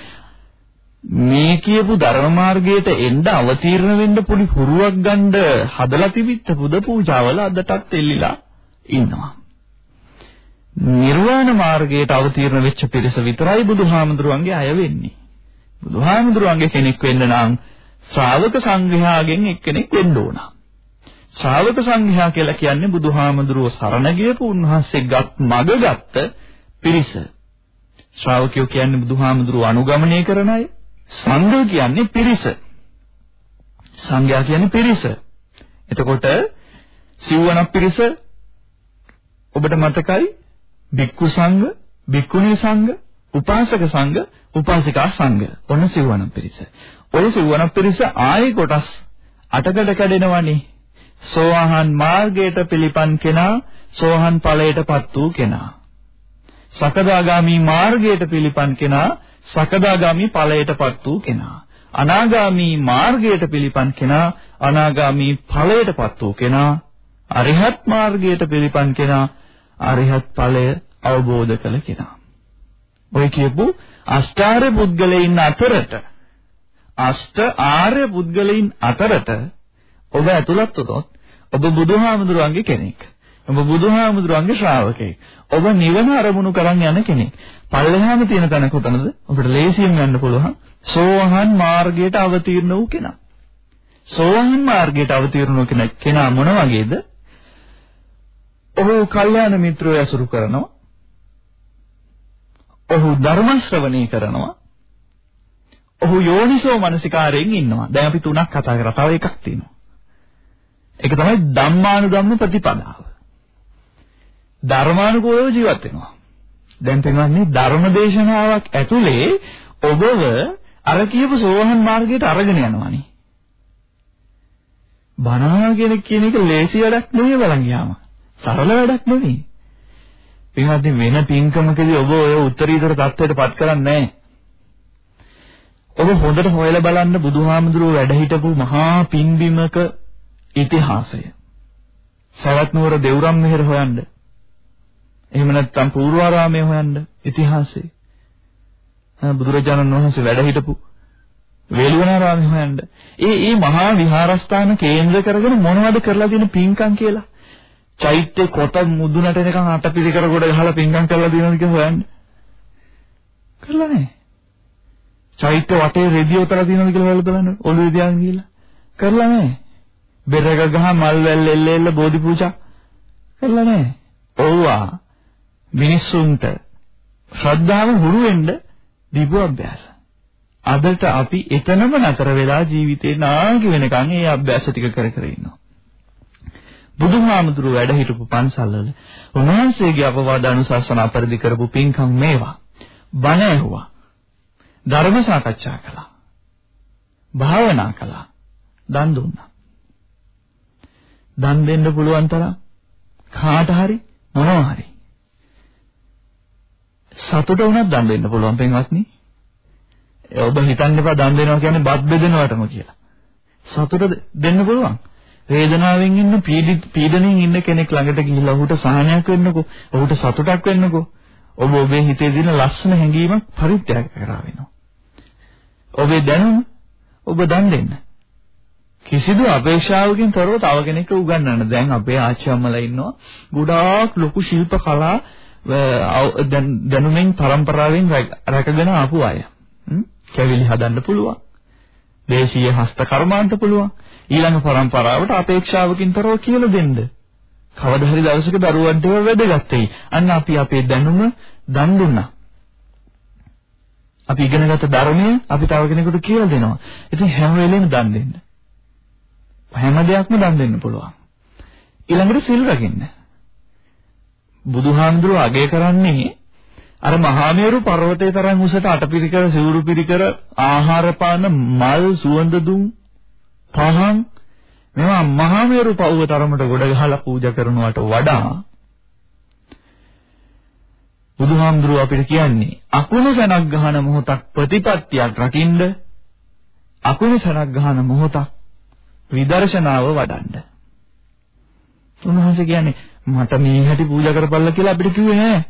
මේ කියපු ධර්ම මාර්ගයට එන්න අවතීර්ණ වෙන්න පුලි හුරුවක් ගන්න හදලා තිබිච්ච පුද පූජාවල අදටත් එල්ලිලා ඉන්නවා. නිර්වාණ මාර්ගයට අවතීර්ණ වෙච්ච පිරිස විතරයි බුදුහාමුදුරුවන්ගේ අය වෙන්නේ. බුදුහාමුදුරුවන්ගේ කෙනෙක් වෙන්න නම් ශ්‍රාවක සංඝයාගෙන් එක්කෙනෙක් වෙන්න ඕන. ශ්‍රාවක සංඝයා කියලා කියන්නේ බුදුහාමුදුරුව සරණ ගියපු උන්වහන්සේගත් මග ගත්ත පිරිස. ශ්‍රාවකයෝ කියන්නේ බුදුහාමුදුරුව අනුගමනය කරන අය. සංඝ කියන්නේ පිරිස. සංඝයා කියන්නේ පිරිස. එතකොට සිව්වනක් පිරිස ඔබට මතකයි භික්ඛු සංඝ, භික්ඛුණී සංඝ, උපාසක සංඝ, උපාසිකා සංඝ. ඔන්න සිව්වනක් පිරිස. ඔය සිව්වනක් පිරිස ආයේ කොටස් අටකට කැඩෙනවනේ. සෝවාන් මාර්ගයට පිළිපන් කෙනා සෝහන් ඵලයටපත් වූ කෙනා. සකදාගාමි මාර්ගයට පිළිපන් කෙනා සකදාගාමි ඵලයටපත් වූ කෙනා. අනාගාමි මාර්ගයට පිළිපන් කෙනා අනාගාමි ඵලයටපත් වූ කෙනා. අරිහත් මාර්ගයට පිළිපන් කෙනා අරිහත් ඵලය අවබෝධ කළ කෙනා. ඔය කියපු අෂ්ටාර්ය පුද්ගලයන් අතරට අෂ්ට ආර්ය පුද්ගලයන් අතරට ඔබ ඇතුළත් වුණොත් ඔබ බුදුහාමුදුරුවන්ගේ කෙනෙක්. ඔබ බුදුහාමුදුරුවන්ගේ ශ්‍රාවකෙක්. ඔබ නිවන අරමුණු කරන් යන කෙනෙක්. පල්ලෙහාම තියෙන තැන කොතනද? ඔබට ලේසියෙන් යන්න පුළුවන්. සෝහන් මාර්ගයට අවතීර්ණ වූ කෙනා. සෝහන් මාර්ගයට අවතීර්ණ වූ කෙනා මොන වගේද? ඔහු කල්යාණ මිත්‍රයෝ ඇසුරු කරනවා. ඔහු ධර්ම ශ්‍රවණය කරනවා. ඔහු යෝනිසෝ මනසිකාරයෙන් ඉන්නවා. දැන් අපි තුනක් කතා කරා. තව එකක් තියෙනවා. ඒක තමයි ධම්මානුධම්ම ප්‍රතිපදාව. ධර්මානුකූලව ජීවත් වෙනවා. දැන් තේරෙන්නේ ධර්ම දේශනාවක් ඇතුලේ ඔබව අර කියපු සෝහන් මාර්ගයට අරගෙන යනවානේ. බණා කියන කියන එක ලේසි වැඩක් නෙවෙයි බලන් ගියාම. සරල වැඩක් නෙවෙයි. පින්වත්නි වෙන පින්කමකදී ඔබ ඔය උත්තරීතර தත්වයට පත් කරන්නේ නැහැ. ඔබ හොඳට හොයලා බලන්න බුදුහාමුදුරුවෝ වැඩ හිටපු මහා පින්බිමක ඉතිහාසය. සවැත් නුවර දෙව්රම් මෙහෙර හොයන්න. එහෙම නැත්නම් පූර්වාරාමයේ හොයන්න ඉතිහාසයේ. බුදුරජාණන් වහන්සේ වැඩ හිටපු වේළුවනාරාමයේ හොයන්න. ඒ ඒ මහා විහාරස්ථාන කේන්ද්‍ර කරගෙන මොනවද කරලා තියෙන පින්කම් කියලා. චෛත්‍ය කොට මුදුනට එනකන් අටපිරිකර කොට ගහලා පින්කම් කරලා තියෙනවද කියලා හොයන්න. කරලා නැහැ. චෛත්‍ය වටේ රෙදි උතලා තියෙනවද කියලා හොයලා බලන්න. ඔළුවේ තියාගෙන ගිහිල්ලා. කරලා නැහැ. බෙරක ගහ මල් වැල් එල්ල එල්ල බෝධි පූජා කරලා නැහැ. ඕවා මිනිස්සුන්ට ශ්‍රද්ධාව හුරු වෙන්න දීපු අභ්‍යාස. අදට අපි එතනම නතර වෙලා ජීවිතේ නාගි වෙනකන් ඒ අභ්‍යාස ටික කර කර ඉන්නවා. බුදුහාමුදුරුව වැඩ හිටපු පන්සල්වල උන්වහන්සේගේ අපවාද අනුශාසනා පරිදි කරපු පින්කම් මේවා. බණ ඇහුවා. ධර්ම සාකච්ඡා කළා. භාවනා කළා. දන් දුන්නා. දන් දෙන්න පුළුවන් තරම් කාට හරි මොනවා හරි සතුට වුණත් දන් දෙන්න පුළුවන් පින්වත්නි. ඔබ හිතන්න එපා දන් දෙනවා කියන්නේ බත් බෙදනවටම කියලා. සතුට දෙන්න පුළුවන්. වේදනාවෙන් ඉන්න පීඩණයෙන් ඉන්න කෙනෙක් ළඟට ගිහිල්ලා ඔහුට සහනයක් වෙන්නකෝ. ඔහුට සතුටක් වෙන්නකෝ. ඔබ ඔබේ හිතේ දින ලස්සන හැඟීමක් පරිත්‍යාග කරා වෙනවා. ඔබේ දැනුම ඔබ දන් දෙන්න. කිසිදු අපේක්ෂාවකින් තොරව තව කෙනෙක්ට උගන්වන්න. දැන් අපේ ආච්චි අම්මලා ඉන්නවා. ගොඩාක් ලොකු ශිල්ප කලා දැනුමින් પરම්පරාවෙන් රැකගෙන ආපු අය. කැවිලි හදන්න පුළුවන්. දේශීය හස්ත කර්මාන්ත පුළුවන්. ඊළඟ પરම්පරාවට අපේක්ෂාවකින් තොරව කියලා දෙන්න. කවදා හරි දවසක දරුවන්ට වැදගත් වෙයි. අන්න අපි අපේ දැනුම දන් දුන්නා. අපි ඉගෙනගත්ත ධර්මය අපි තව කෙනෙකුට කියලා දෙනවා. ඉතින් හැම වෙලෙම දන් දෙන්න. හැම දෙයක්ම දන් දෙන්න පුළුවන්. ඊළඟට සිල් රකින්න. බුදුහාමුදුරුවෝ අගය කරන්නේ අර මහාමේරු පර්වතයේ තරම් උසට අටපිරිකර සිවුරු පිරිකර ආහාර පාන මල් සුවඳ දුම් පහන් මේවා මහාමේරු පවුව තරමට ගොඩ ගහලා පූජා කරනවට වඩා බුදුහාමුදුරුව අපිට කියන්නේ අකුණු සනක් ගහන මොහොතක් ප්‍රතිපත්තියක් රකින්න අකුණු සනක් ගහන මොහොතක් විදර්ශනාව වඩන්න. උන්වහන්සේ කියන්නේ මට මේ හැටි පූජා කරපල්ලා කියලා අපිට කිව්වේ නෑ.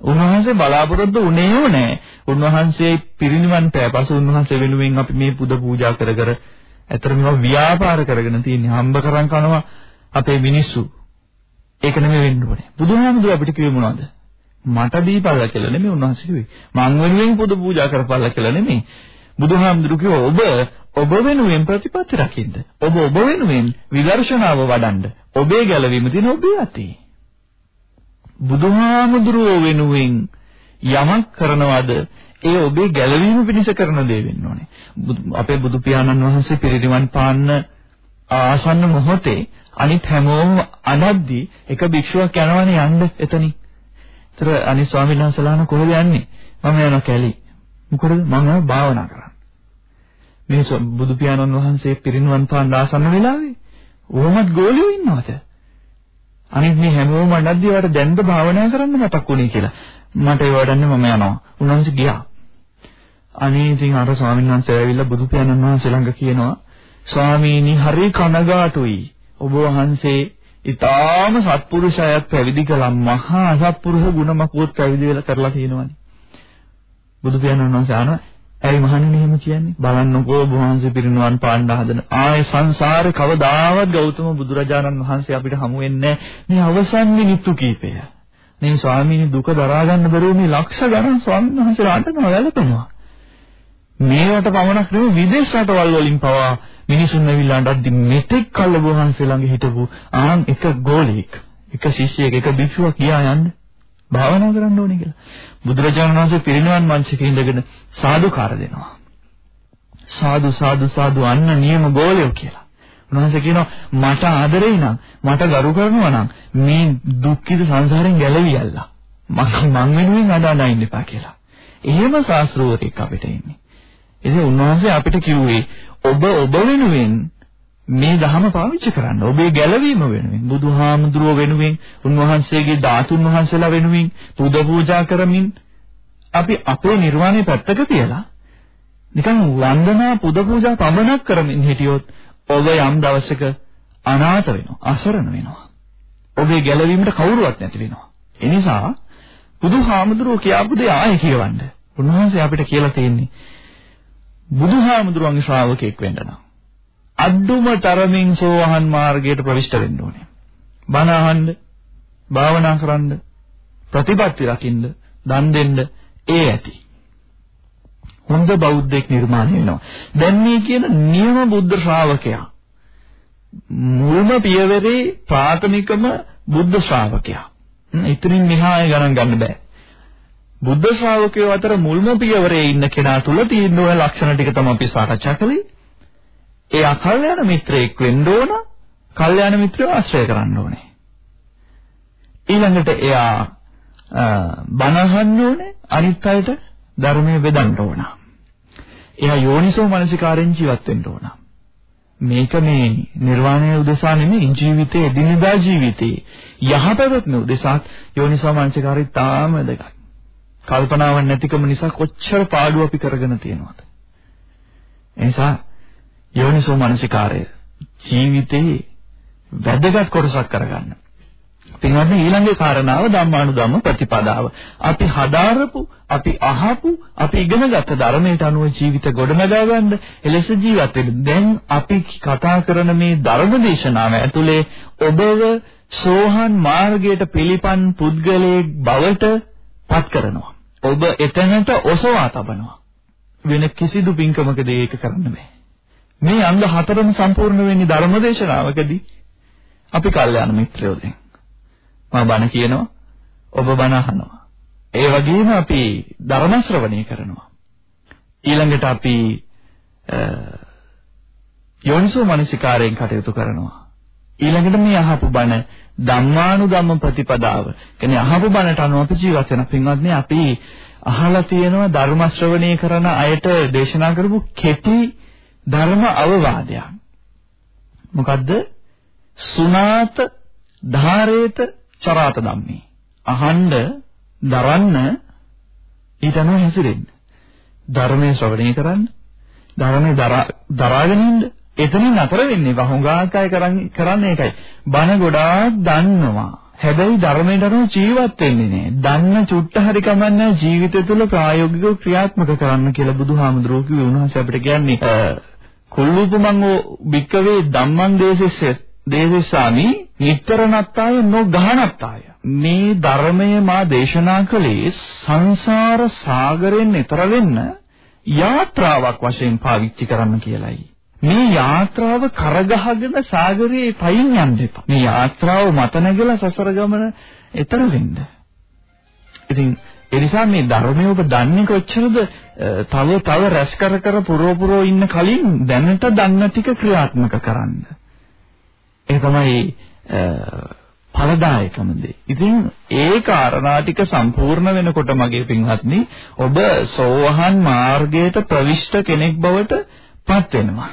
උන්වහන්සේ බලාපොරොත්තු වුණේම නෑ. උන්වහන්සේ පිරිනිවන් පෑපසු උන්වහන්සේ වෙනුවෙන් අපි මේ පුද පූජා කර කර ඇතර මේවා ව්‍යාපාර කරගෙන තියෙන්නේ. හම්බ කරන් කනවා අපේ මිනිස්සු. ඒක නෙමෙයි වෙන්න ඕනේ. බුදුහාමුදුරුවෝ අපිට කිව්වේ මොනවද? මට දීපල්ලා කියලා නෙමෙයි උන්වහන්සේ කිව්වේ. මං වෙනුවෙන් පුද පූජා කරපල්ලා කියලා නෙමෙයි. බුදුහාමුදුරුවෝ කිව්වා ඔබ ඔබ වෙනුවෙන් ප්‍රතිපත්ති රකින්න. ඔබ ඔබ වෙනුවෙන් විදර්ශනාව වඩන්න. ඔබේ ගැලවීම තියෙන ඔබේ අතේ. බුදුහාමුදුරුවෝ වෙනුවෙන් යමක් කරනවද ඒ ඔබේ ගැලවීම පිණිස කරන දේ වෙන්න ඕනේ. අපේ බුදු පියාණන් වහන්සේ පිරිනිවන් පාන්න ආසන්න මොහොතේ අනිත් හැමෝම අනද්දී එක භික්ෂුවක් යනවනේ යන්න එතනින්. ඒතර අනිත් ස්වාමීන් වහන්සේලාන කොහෙද යන්නේ? මම යනවා කැලි. මොකද මම භාවනා කරන්නේ. මේ බුදු පියාණන් වහන්සේ පිරිනුවන් පාන්න ආසන්න වෙලාවේ ඕමත් ගෝලියෝ ඉන්නවද? අනිත් මේ හැමෝම නැද්දී වට දැන්ද භාවනා කරන්න මතක් වුණේ කියලා. මට ඒ වඩන්නේ මම යනවා. උන්වහන්සේ ගියා. අනේ ඉතින් අර ස්වාමීන් වහන්සේ ඇවිල්ලා බුදු පියාණන් වහන්සේ ළඟ කියනවා ස්වාමීනි හරි කනගාටුයි. ඔබ වහන්සේ ඊටාම සත්පුරුෂයෙක් පැවිදි කළා මහා අසත්පුරුෂ ගුණමකුත් පැවිදි වෙලා කරලා තියෙනවානේ. බුදු පියාණන් වහන්සේ අහනවා ඇයි මහන්නේ එහෙම කියන්නේ? බලන්නකෝ වහන්සේ පිරිනුවන් පාන්න හදන ආයේ සංසාරේ කවදාවත් ගෞතම බුදුරජාණන් වහන්සේ අපිට හමු වෙන්නේ මේ අවසන් මිනිත්තු කීපය. මේ ස්වාමීනි දුක දරා ගන්න බැරුව මේ ලක්ෂ ගණන් ස්වාමීන් වහන්සේලා අඬනවා වැළපෙනවා. මේවට පමණක් නෙවෙයි විදේශ රටවල් වලින් පවා මිනිසුන් ඇවිල්ලා අඬද්දි මෙතෙක් කල් වහන්සේ ළඟ හිටපු ආන් එක ගෝලෙක් එක ශිෂ්‍යයෙක් එක භික්ෂුවක් ගියා යන්නේ භාවනා කරන්න ඕනේ කියලා. බුදුරජාණන් වහන්සේ පිරිනිවන් මංචකේ ඉඳගෙන සාදුකාර දෙනවා. සාදු සාදු සාදු අන්න නියම ගෝලයෝ කියලා. උන්වහන්සේ කියනවා මට ආදරෙයි නම් මට ගරු කරනවා නම් මේ දුක්ඛිත සංසාරයෙන් ගැලවියල්ලා. මම මං වෙනුවෙන් අඬා ඉන්න එපා කියලා. එහෙම ශාස්ත්‍රවරයෙක් අපිට ඉන්නේ. ඉතින් උන්වහන්සේ අපිට කිව්වේ ඔබ ඔබ වෙනුවෙන් මේ ධහම පාවිච්චි කරන්න. ඔබේ ගැළවීම වෙනුවෙන්, බුදුහාමුදුරුව වෙනුවෙන්, උන්වහන්සේගේ ධාතුන් වහන්සේලා වෙනුවෙන් පුද පූජා කරමින් අපි අපේ නිර්වාණය පැත්තක තියලා නිකන් වන්දනා පුද පූජා පමණක් කරමින් හිටියොත් ඔබ යම් දවසක අනාථ වෙනවා, අසරණ වෙනවා. ඔබේ ගැළවීමට කවුරුවත් නැති වෙනවා. ඒ නිසා බුදුහාමුදුරුව කියාපු දේ ආයෙ කියවන්න. උන්වහන්සේ අපිට කියලා තියෙන්නේ බුදුහාමුදුරුවන්ගේ ශ්‍රාවකෙක් වෙන්න නම් අඩුම තරමින් සෝවහන් මාර්ගයට ප්‍රවිෂ්ඨ වෙන්න ඕනේ. බණ අහන්න, භාවනා කරන්න, ප්‍රතිපත්ති රකින්න, දන් දෙන්න ඒ ඇති. හොඳ බෞද්ධෙක් නිර්මාණය වෙනවා. දැන් මේ කියන නියම බුද්ධ ශ්‍රාවකයා මුල්ම පියවරේ ප්‍රාථමිකම බුද්ධ ශ්‍රාවකයා. ඉතින් මෙහාය ගණන් ගන්න බෑ. බුද්ධ ශ්‍රාවකයෝ අතර මුල්ම පියවරේ ඉන්න කෙනා තුල තියෙන ඔය ලක්ෂණ ටික තමයි අපි සාකච්ඡා කළේ. ඒ අකල්යාණ මිත්‍රයෙක් වෙන්න ඕන, කල්යාණ මිත්‍රයව ආශ්‍රය කරන්න ඕනේ. ඊළඟට එයා බණහන්න ඕනේ, අනිත් අයට ධර්මයේ බෙදන්න ඕන. එයා යෝනිසෝ මනසිකාරෙන් ජීවත් වෙන්න ඕන. මේක මේ නිර්වාණය උදෙසා නෙමෙයි ජීවිතයේ එදිනෙදා ජීවිතේ යහපැවැත්ම උදෙසා යෝනිසෝ මනසිකාරය තාම වැදගත්. කල්පනාවක් නැතිකම නිසා කොච්චර පාඩු අපි කරගෙන තියෙනවද? එනිසා යෝනිසෝ මනසිකාරය ජීවිතේ වැදගත් කොටසක් කරගන්න. පින්වත්නි ඊළඟේ කාරණාව ධම්මානුධම්ම ප්‍රතිපදාව. අපි හදාරපු, අපි අහපු, අපි ඉගෙනගත්ත ධර්මයට අනුව ජීවිත ගොඩනගා ගන්න, එලෙස ජීවත් වෙන්න. දැන් අපි කතා කරන මේ ධර්ම දේශනාව ඇතුලේ ඔබව සෝහන් මාර්ගයට පිළිපන් පුද්ගලයෙක් බවට පත් කරනවා. ඔබ එතනට ඔසවා තබනවා. වෙන කිසිදු පින්කමකදී ඒක කරන්න බෑ. මේ අංග හතරම සම්පූර්ණ වෙන්නේ ධර්මදේශනාවකදී. අපි කල්යාණ මිත්‍රයෝ දැන්. මම බණ කියනවා, ඔබ බණ අහනවා. ඒ වගේම අපි ධර්ම ශ්‍රවණය කරනවා. ඊළඟට අපි යෝනිසෝ මනසිකාරයෙන් කටයුතු කරනවා. ඊළඟට මේ අහපු බණ ධම්මානුධම්ම ප්‍රතිපදාව. කියන්නේ අහපු බණට අනුව අපි ජීවත් වෙන පින්වත්නි අපි අහලා තියෙනවා ධර්ම ශ්‍රවණය කරන අයට දේශනා කරපු කෙටි ධර්ම අවවාදයක්. මොකද්ද? සුනාත ධාරේත චරාත ධම්මේ. අහන්න දරන්න ඊට අනුව හැසිරෙන්න. ධර්මයේ ශ්‍රවණය කරන්න. ධර්මයේ දරාගෙන ඉන්න. එතනින් නතර වෙන්නේ වහුඟාක් අය කරන්නේ ඒකයි. බණ ගොඩාක් දන්නවා. හැබැයි ධර්මයට අනුව ජීවත් වෙන්නේ නෑ. දන්න චුට්ට හරි කමන්නේ ජීවිතය තුළ ප්‍රායෝගිකව ක්‍රියාත්මක කරන්න කියලා බුදුහාමුදුරුවෝ කිව්වේ උන්වහන්සේ අපිට කියන්නේ කුල්ලූපමං බික්කවේ ධම්මං දේශෙස්ස දේශසාමි නිතරණත්තාය නොගහනත්තාය මේ ධර්මය මා දේශනා කළේ සංසාර සාගරයෙන් එතර වෙන්න යාත්‍රාවක් වශයෙන් පාවිච්චි කරන්න කියලයි. මේ යාත්‍රාව කරගහගෙන සාගරයේ පයින් යන්න එපා. මේ යාත්‍රාව මත නැගලා සසර ගමන එතර වෙන්න. ඉතින් ඒ නිසා මේ ධර්මය ඔබ දන්නේ කොච්චරද? තව තව රැස් කර කර පුරව පුරව ඉන්න කලින් දැනට දන්න ටික ක්‍රියාත්මක කරන්න. ඒ තමයි ඵලදායකම දේ. ඉතින් ඒ කාරණා ටික සම්පූර්ණ වෙනකොට මගේ පින්වත්නි ඔබ සෝවහන් මාර්ගයට ප්‍රවිෂ්ඨ කෙනෙක් බවට පත් වෙනවා.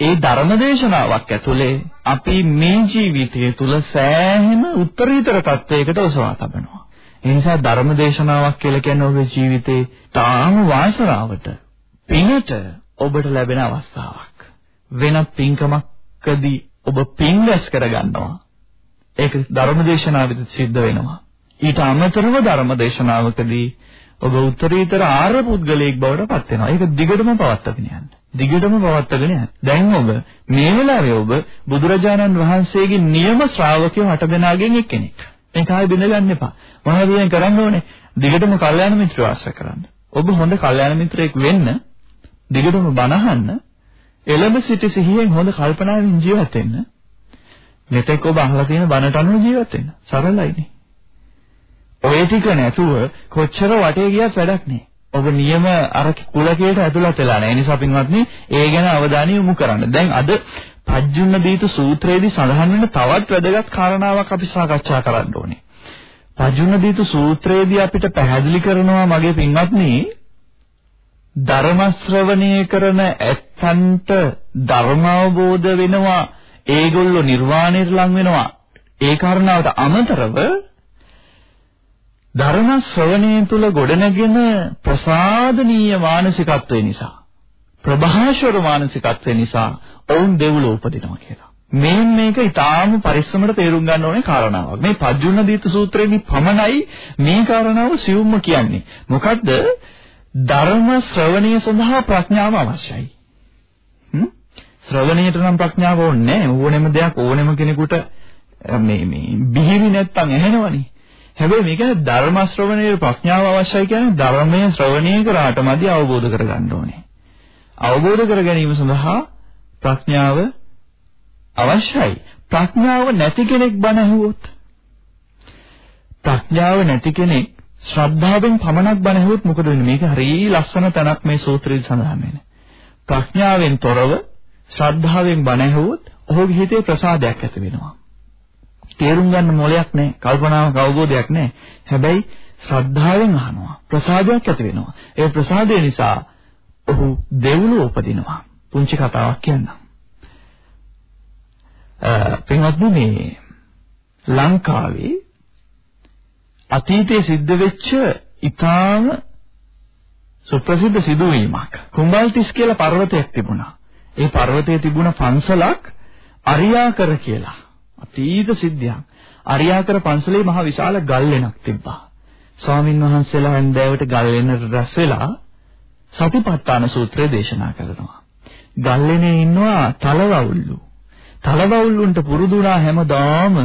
ඒ ධර්මදේශනාවක් ඇතුලේ අපි මේ ජීවිතය තුල සෑහෙන උත්තරීතර තත්වයකට ඔසවා තබනවා. ඒ නිසා ධර්මදේශනාවක් කියලා කියන්නේ ඔබේ ජීවිතේ තාම වාසනාවට පිනට ඔබට ලැබෙන අවස්ථාවක්. වෙනත් පින්කමක්කදී ඔබ පින් රැස් කරගන්නවා. ඒක ධර්මදේශනාවෙත් සිද්ධ වෙනවා. ඊට අමතරව ධර්මදේශනාවකදී ඔබ උත්තරීතර ආර්ය පුද්ගලයෙක් බවට පත් වෙනවා. ඒක දිගටම පවත්වාගෙන යන්න. දිගටම පවත්වාගෙන යන්න. දැන් ඔබ මේ වෙලාවේ ඔබ බුදුරජාණන් වහන්සේගේ නියම ශ්‍රාවකයෝ හට දෙනාගෙන් එක්කෙනෙක්. මේක ආයෙ බිඳගන්න එපා. මොනවද දැන් කරන්න ඕනේ? දිගටම කල්යාණ මිත්‍රව ආශ්‍රය කරන්න. ඔබ හොඳ කල්යාණ මිත්‍රයෙක් වෙන්න දිගටම බණහන්න එළඹ සිටි සිහියෙන් හොඳ කල්පනාවෙන් ජීවත් වෙන්න. මෙතෙක් ඔබ අහලා තියෙන බණට අනුව ජීවත් වෙන්න. සරලයිනේ. ඔය ටික නැතුව කොච්චර වටේ ගියත් වැඩක් නෑ. ඔබ නියම අර කුලකයට ඇතුළත් වෙලා නැහැ. ඒ නිසා පින්වත්නි, ඒ ගැන අවධානය යොමු කරන්න. දැන් අද පජ්ජුන්න දීතු සූත්‍රයේදී සඳහන් වෙන තවත් වැදගත් කාරණාවක් අපි සාකච්ඡා කරන්න ඕනේ. පජ්ජුන්න දීතු සූත්‍රයේදී අපිට පැහැදිලි කරනවා මගේ පින්වත්නි, ධර්ම ශ්‍රවණය කරන ඇත්තන්ට ධර්ම අවබෝධ වෙනවා, ඒගොල්ලෝ නිර්වාණයට ලං වෙනවා. ඒ කාරණාවට අමතරව ධර්ම ශ්‍රවණය තුල ගොඩනගෙන ප්‍රසාදනීය මානසිකත්වය නිසා ප්‍රභාෂර මානසිකත්වය නිසා ඔවුන් දෙව්ලොව උපදිනවා කියලා. මේ මේක ඊටාම පරිස්සමට තේරුම් ගන්න ඕනේ කාරණාවක්. මේ පජ්ජුන්න දීත සූත්‍රයේදී පමණයි මේ කාරණාව සියුම්ම කියන්නේ. මොකද්ද? ධර්ම ශ්‍රවණය සඳහා ප්‍රඥාව අවශ්‍යයි. ශ්‍රවණයට නම් ප්‍රඥාව ඕනේ ඕනෙම දෙයක් ඕනෙම කෙනෙකුට මේ මේ බිහිවි නැත්තම් ඇහෙනවනේ. හැබැයි මේක ධර්ම ශ්‍රවණයේ ප්‍රඥාව අවශ්‍යයි කියන්නේ ධර්මයේ ශ්‍රවණය කරාට මදි අවබෝධ කරගන්න ඕනේ. අවබෝධ කර ගැනීම සඳහා ප්‍රඥාව අවශ්‍යයි. ප්‍රඥාව නැති කෙනෙක් බණ ඇහුවොත් ප්‍රඥාව නැති කෙනෙක් ශ්‍රද්ධාවෙන් පමණක් බණ ඇහුවොත් මොකද වෙන්නේ? මේක හරිය ලස්සන තැනක් මේ සූත්‍රයේ සඳහන් වෙන්නේ. ප්‍රඥාවෙන් තොරව ශ්‍රද්ධාවෙන් බණ ඇහුවොත් ඔහුගේ හිතේ ප්‍රසාදයක් ඇති වෙනවා. තේරුම් ගන්න මොලයක් නැහැ, කල්පනාවක් අවබෝධයක් නැහැ. හැබැයි ශ්‍රද්ධාවෙන් අහනවා. ප්‍රසාදයක් ඇති වෙනවා. ඒ ප්‍රසාදය නිසා ඔහු දෙව්ලොව උපදිනවා. පුංචි කතාවක් කියන්නම්. පින්වත්නි මේ ලංකාවේ අතීතයේ සිද්ධ වෙච්ච ඊටාම සුප්‍රසිද්ධ සිදුවීමක්. කුඹල්තිස් කියලා පර්වතයක් තිබුණා. ඒ පර්වතයේ තිබුණ පන්සලක් අරියාකර කියලා. අතීත සිද්ධියක්. අරියාකර පන්සලේ මහ විශාල ගල්ලෙනක් තිබ්බා. ස්වාමින් වහන්සේලා හන්දෑවට ගල්ලෙනට රැස් වෙලා සතිපට්ඨාන සූත්‍රය දේශනා කරනවා. ගල්ලෙනේ ඉන්නවා තලවවුල්ලු. තලවවුල්ලුන්ට පුරුදු වුණා හැමදාම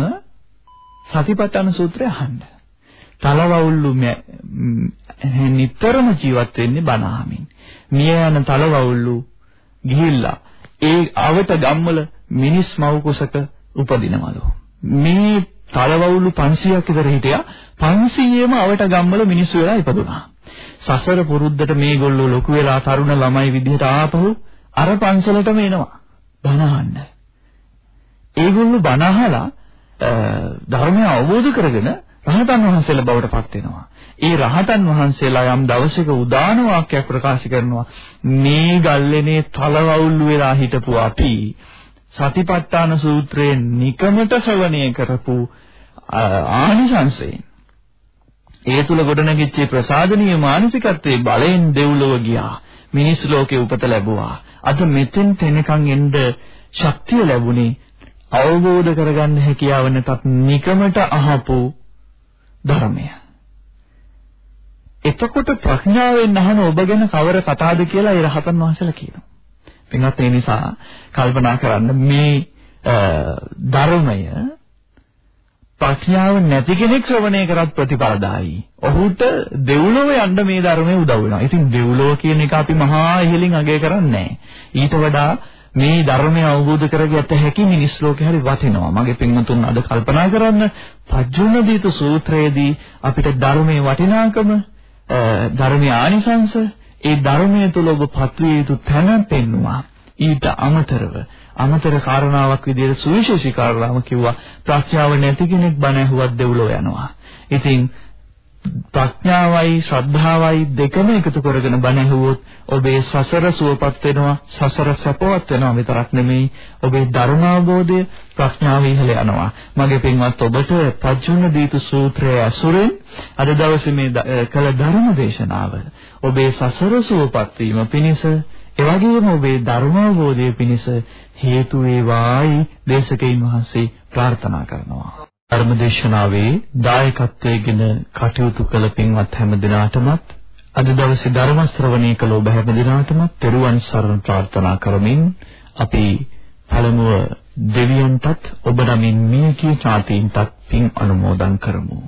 සතිපට්ඨාන සූත්‍රය අහන්න. තලවවුල්ලු නිතරම ජීවත් වෙන්නේ බණ අහමින්. මිය යන තලවවුල්ලු ගිහිල්ලා ඒ අවට ගම්වල මිනිස් මව් කුසක උපදිනවලු. මේ තලවවුලු 500ක් විතර හිටියා 500ෙම අවට ගම්වල මිනිස්සු වෙලා ඉපදුනා. සසර පුරුද්දට මේගොල්ලෝ ලොකු වෙලා තරුණ ළමයි විදිහට ආපහු අර පන්සලටම එනවා. බණ අහන්න. ඒගොල්ලෝ බණ අහලා ධර්මය අවබෝධ කරගෙන රහතන් වහන්සේලා බවට පත් වෙනවා. ඒ රහතන් වහන්සේලා යම් දවසක උදාන වාක්‍යයක් ප්‍රකාශ කරනවා මේ ගල්ලේනේ තලවවුල් වෙලා හිටපු අපි සතිපට්ඨාන සූත්‍රයේ නිකමට ශ්‍රවණය කරපු ආනිසංසයෙන්. ඒ තුල ගොඩනැගිච්ච ප්‍රසාදනීය මානසිකත්වයේ බලෙන් දෙව්ලොව ගියා. මිනිස් ලෝකේ උපත ලැබුවා. අද මෙතෙන් තැනකන් එන්න ශක්තිය ලැබුණේ අවබෝධ කරගන්න හැකියාව නැතත් නිකමට අහපු ධර්මය. එතකොට ප්‍රඥාවෙන් අහන ඔබ ගැන කවර කතාවද කියලා ඒ රහතන් වහන්සේලා කියනවා. පින්වත් ඒ නිසා කල්පනා කරන්න මේ ධර්මය ප්‍රඥාව නැති කෙනෙක් ශ්‍රවණය කරත් ප්‍රතිපලදායි. ඔහුට දෙව්ලොව යන්න මේ ධර්මය උදව් වෙනවා. ඉතින් දෙව්ලොව කියන එක අපි මහා ඉහලින් අගය කරන්නේ ඊට වඩා මේ ධර්මය අවබෝධ කරගත හැකි මිනිස් ලෝකේ හරි වටිනවා. මගේ පින්වතුන් අද කල්පනා කරන්න පජ්ජුන දීතු සූත්‍රයේදී අපිට ධර්මයේ වටිනාකම ධර්මයේ ආනිසංශ ඒ ධර්මයේ තුල ඔබ පත්විය යුතු තැන පෙන්නවා. ඊට අමතරව අමතර කාරණාවක් විදිහට සුවිශේෂී කාරණාව කිව්වා ප්‍රඥාව නැති කෙනෙක් බණ ඇහුවත් දෙව්ලොව යනවා. ඉතින් ප්‍රඥාවයි ශ්‍රද්ධාවයි දෙකම එකතු කරගෙන බණ ඇහුවොත් ඔබේ සසර සුවපත් වෙනවා සසර සපවත් වෙනවා විතරක් නෙමෙයි ඔබේ ධර්මාවබෝධය ප්‍රඥාව ඉහළ යනවා. මගේ පින්වත් ඔබට පජ්ජුන දීතු සූත්‍රය ඇසුරෙන් අද දවසේ මේ කළ ධර්ම දේශනාව ඔබේ සසර සුවපත් වීම පිණිස එවැගේම ඔබේ ධර්මාවබෝධය පිණිස හේතු වේවායි දේශකයන් වහන්සේ ප්‍රාර්ථනා කරනවා. ධර්මදේශනාවේ දායකත්වයෙන් කටයුතු කළ පින්වත් හැම දිනාටමත් අද දවසේ ධර්ම ශ්‍රවණය කළ ඔබ හැම දිනාටමත් තෙරුවන් සරණ ප්‍රාර්ථනා කරමින් අපි පළමුව දෙවියන්ටත් ඔබ නමින් මියකී ඥාතීන්ටත් පින් අනුමෝදන් කරමු.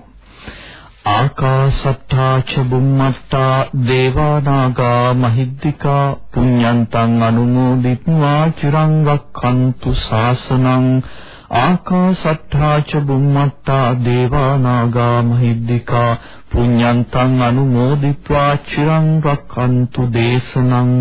ආකාසත්තා ච බුම්මත්තා දේවා නාග මහිද්దికා පුඤ්ඤන්තං අනුමෝදිත්වා චිරං රක්ඛන්තු ශාසනං ආකාසත්තා ච බුම්මත්තා දේවා නාග මහිද්దికා පුඤ්ඤන්තං අනුමෝදිත්වා චිරං රක්칸තු දේශනං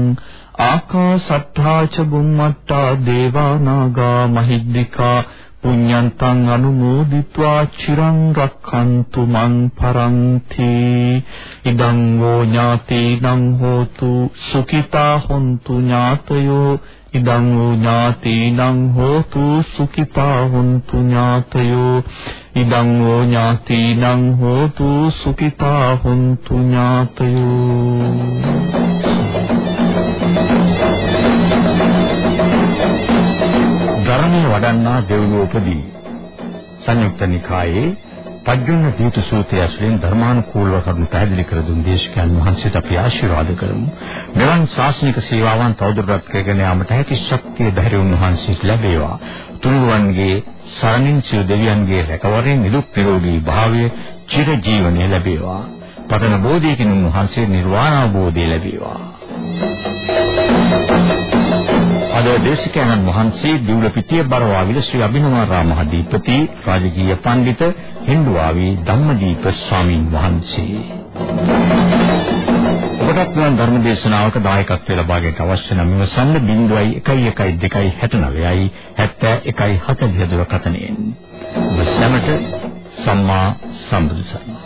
ආකාසත්තා ච බුම්මත්තා දේවා නාග මහිද්దికා පුඤ්ඤන්තං අනුමෝදිत्वा චිරං රක්ඛන්තු මං පරන්ති ඉදං වෝ ඥාතේනම් හෝතු සුඛිතා හොන්තු ඥාතයෝ ඉදං වූ ඥාතිනං හෝතු සුඛිතා හොන්තු ඥාතයෝ ඉදං වූ ඥාතිනං හෝතු සුඛිතා හොන්තු ඥාතයෝ. ධර්මයේ වඩන්නා දෙව්ලොව උපදී. සංයුක්ත නිකායේ පජ්ජුන්න දීතු සූත්‍රය ඇසුරින් ධර්මානුකූලව කරුණු පැහැදිලි කර දුන් දේශකයන් වහන්සේට අපි ආශිර්වාද කරමු. මෙවන් ශාසනික සේවාවන් තවදුරටත් කරගෙන යාමට හැකි ශක්තිය ධෛර්ය උන්වහන්සේට ලැබේවා. තුනුවන්ගේ සරණින් සිය දෙවියන්ගේ රැකවරෙන් නිරුක් නිරෝගී භාවය චිර ජීවනය ලැබේවා. පතන බෝධියකින් උන්වහන්සේ නිර්වාණ අවබෝධය ලැබේවා. අද දේශකයන්න් වහන්සේ දිවුලපිටිය බරවාවිල ශ්‍රී අභිනවරාම මහදීපති රාජකීය පඬිත හින්දුආවි ධම්මදීප ස්වාමින් වහන්සේ ඔබටත් නම් ධර්ම දේශනාවක දායකත්වය ලබා ගැනීමට අවශ්‍ය නම් විමසන්න 011269යි 7140 දුරකථනයෙන්. ඔබ සැමට සම්මා සම්බුදු සරණයි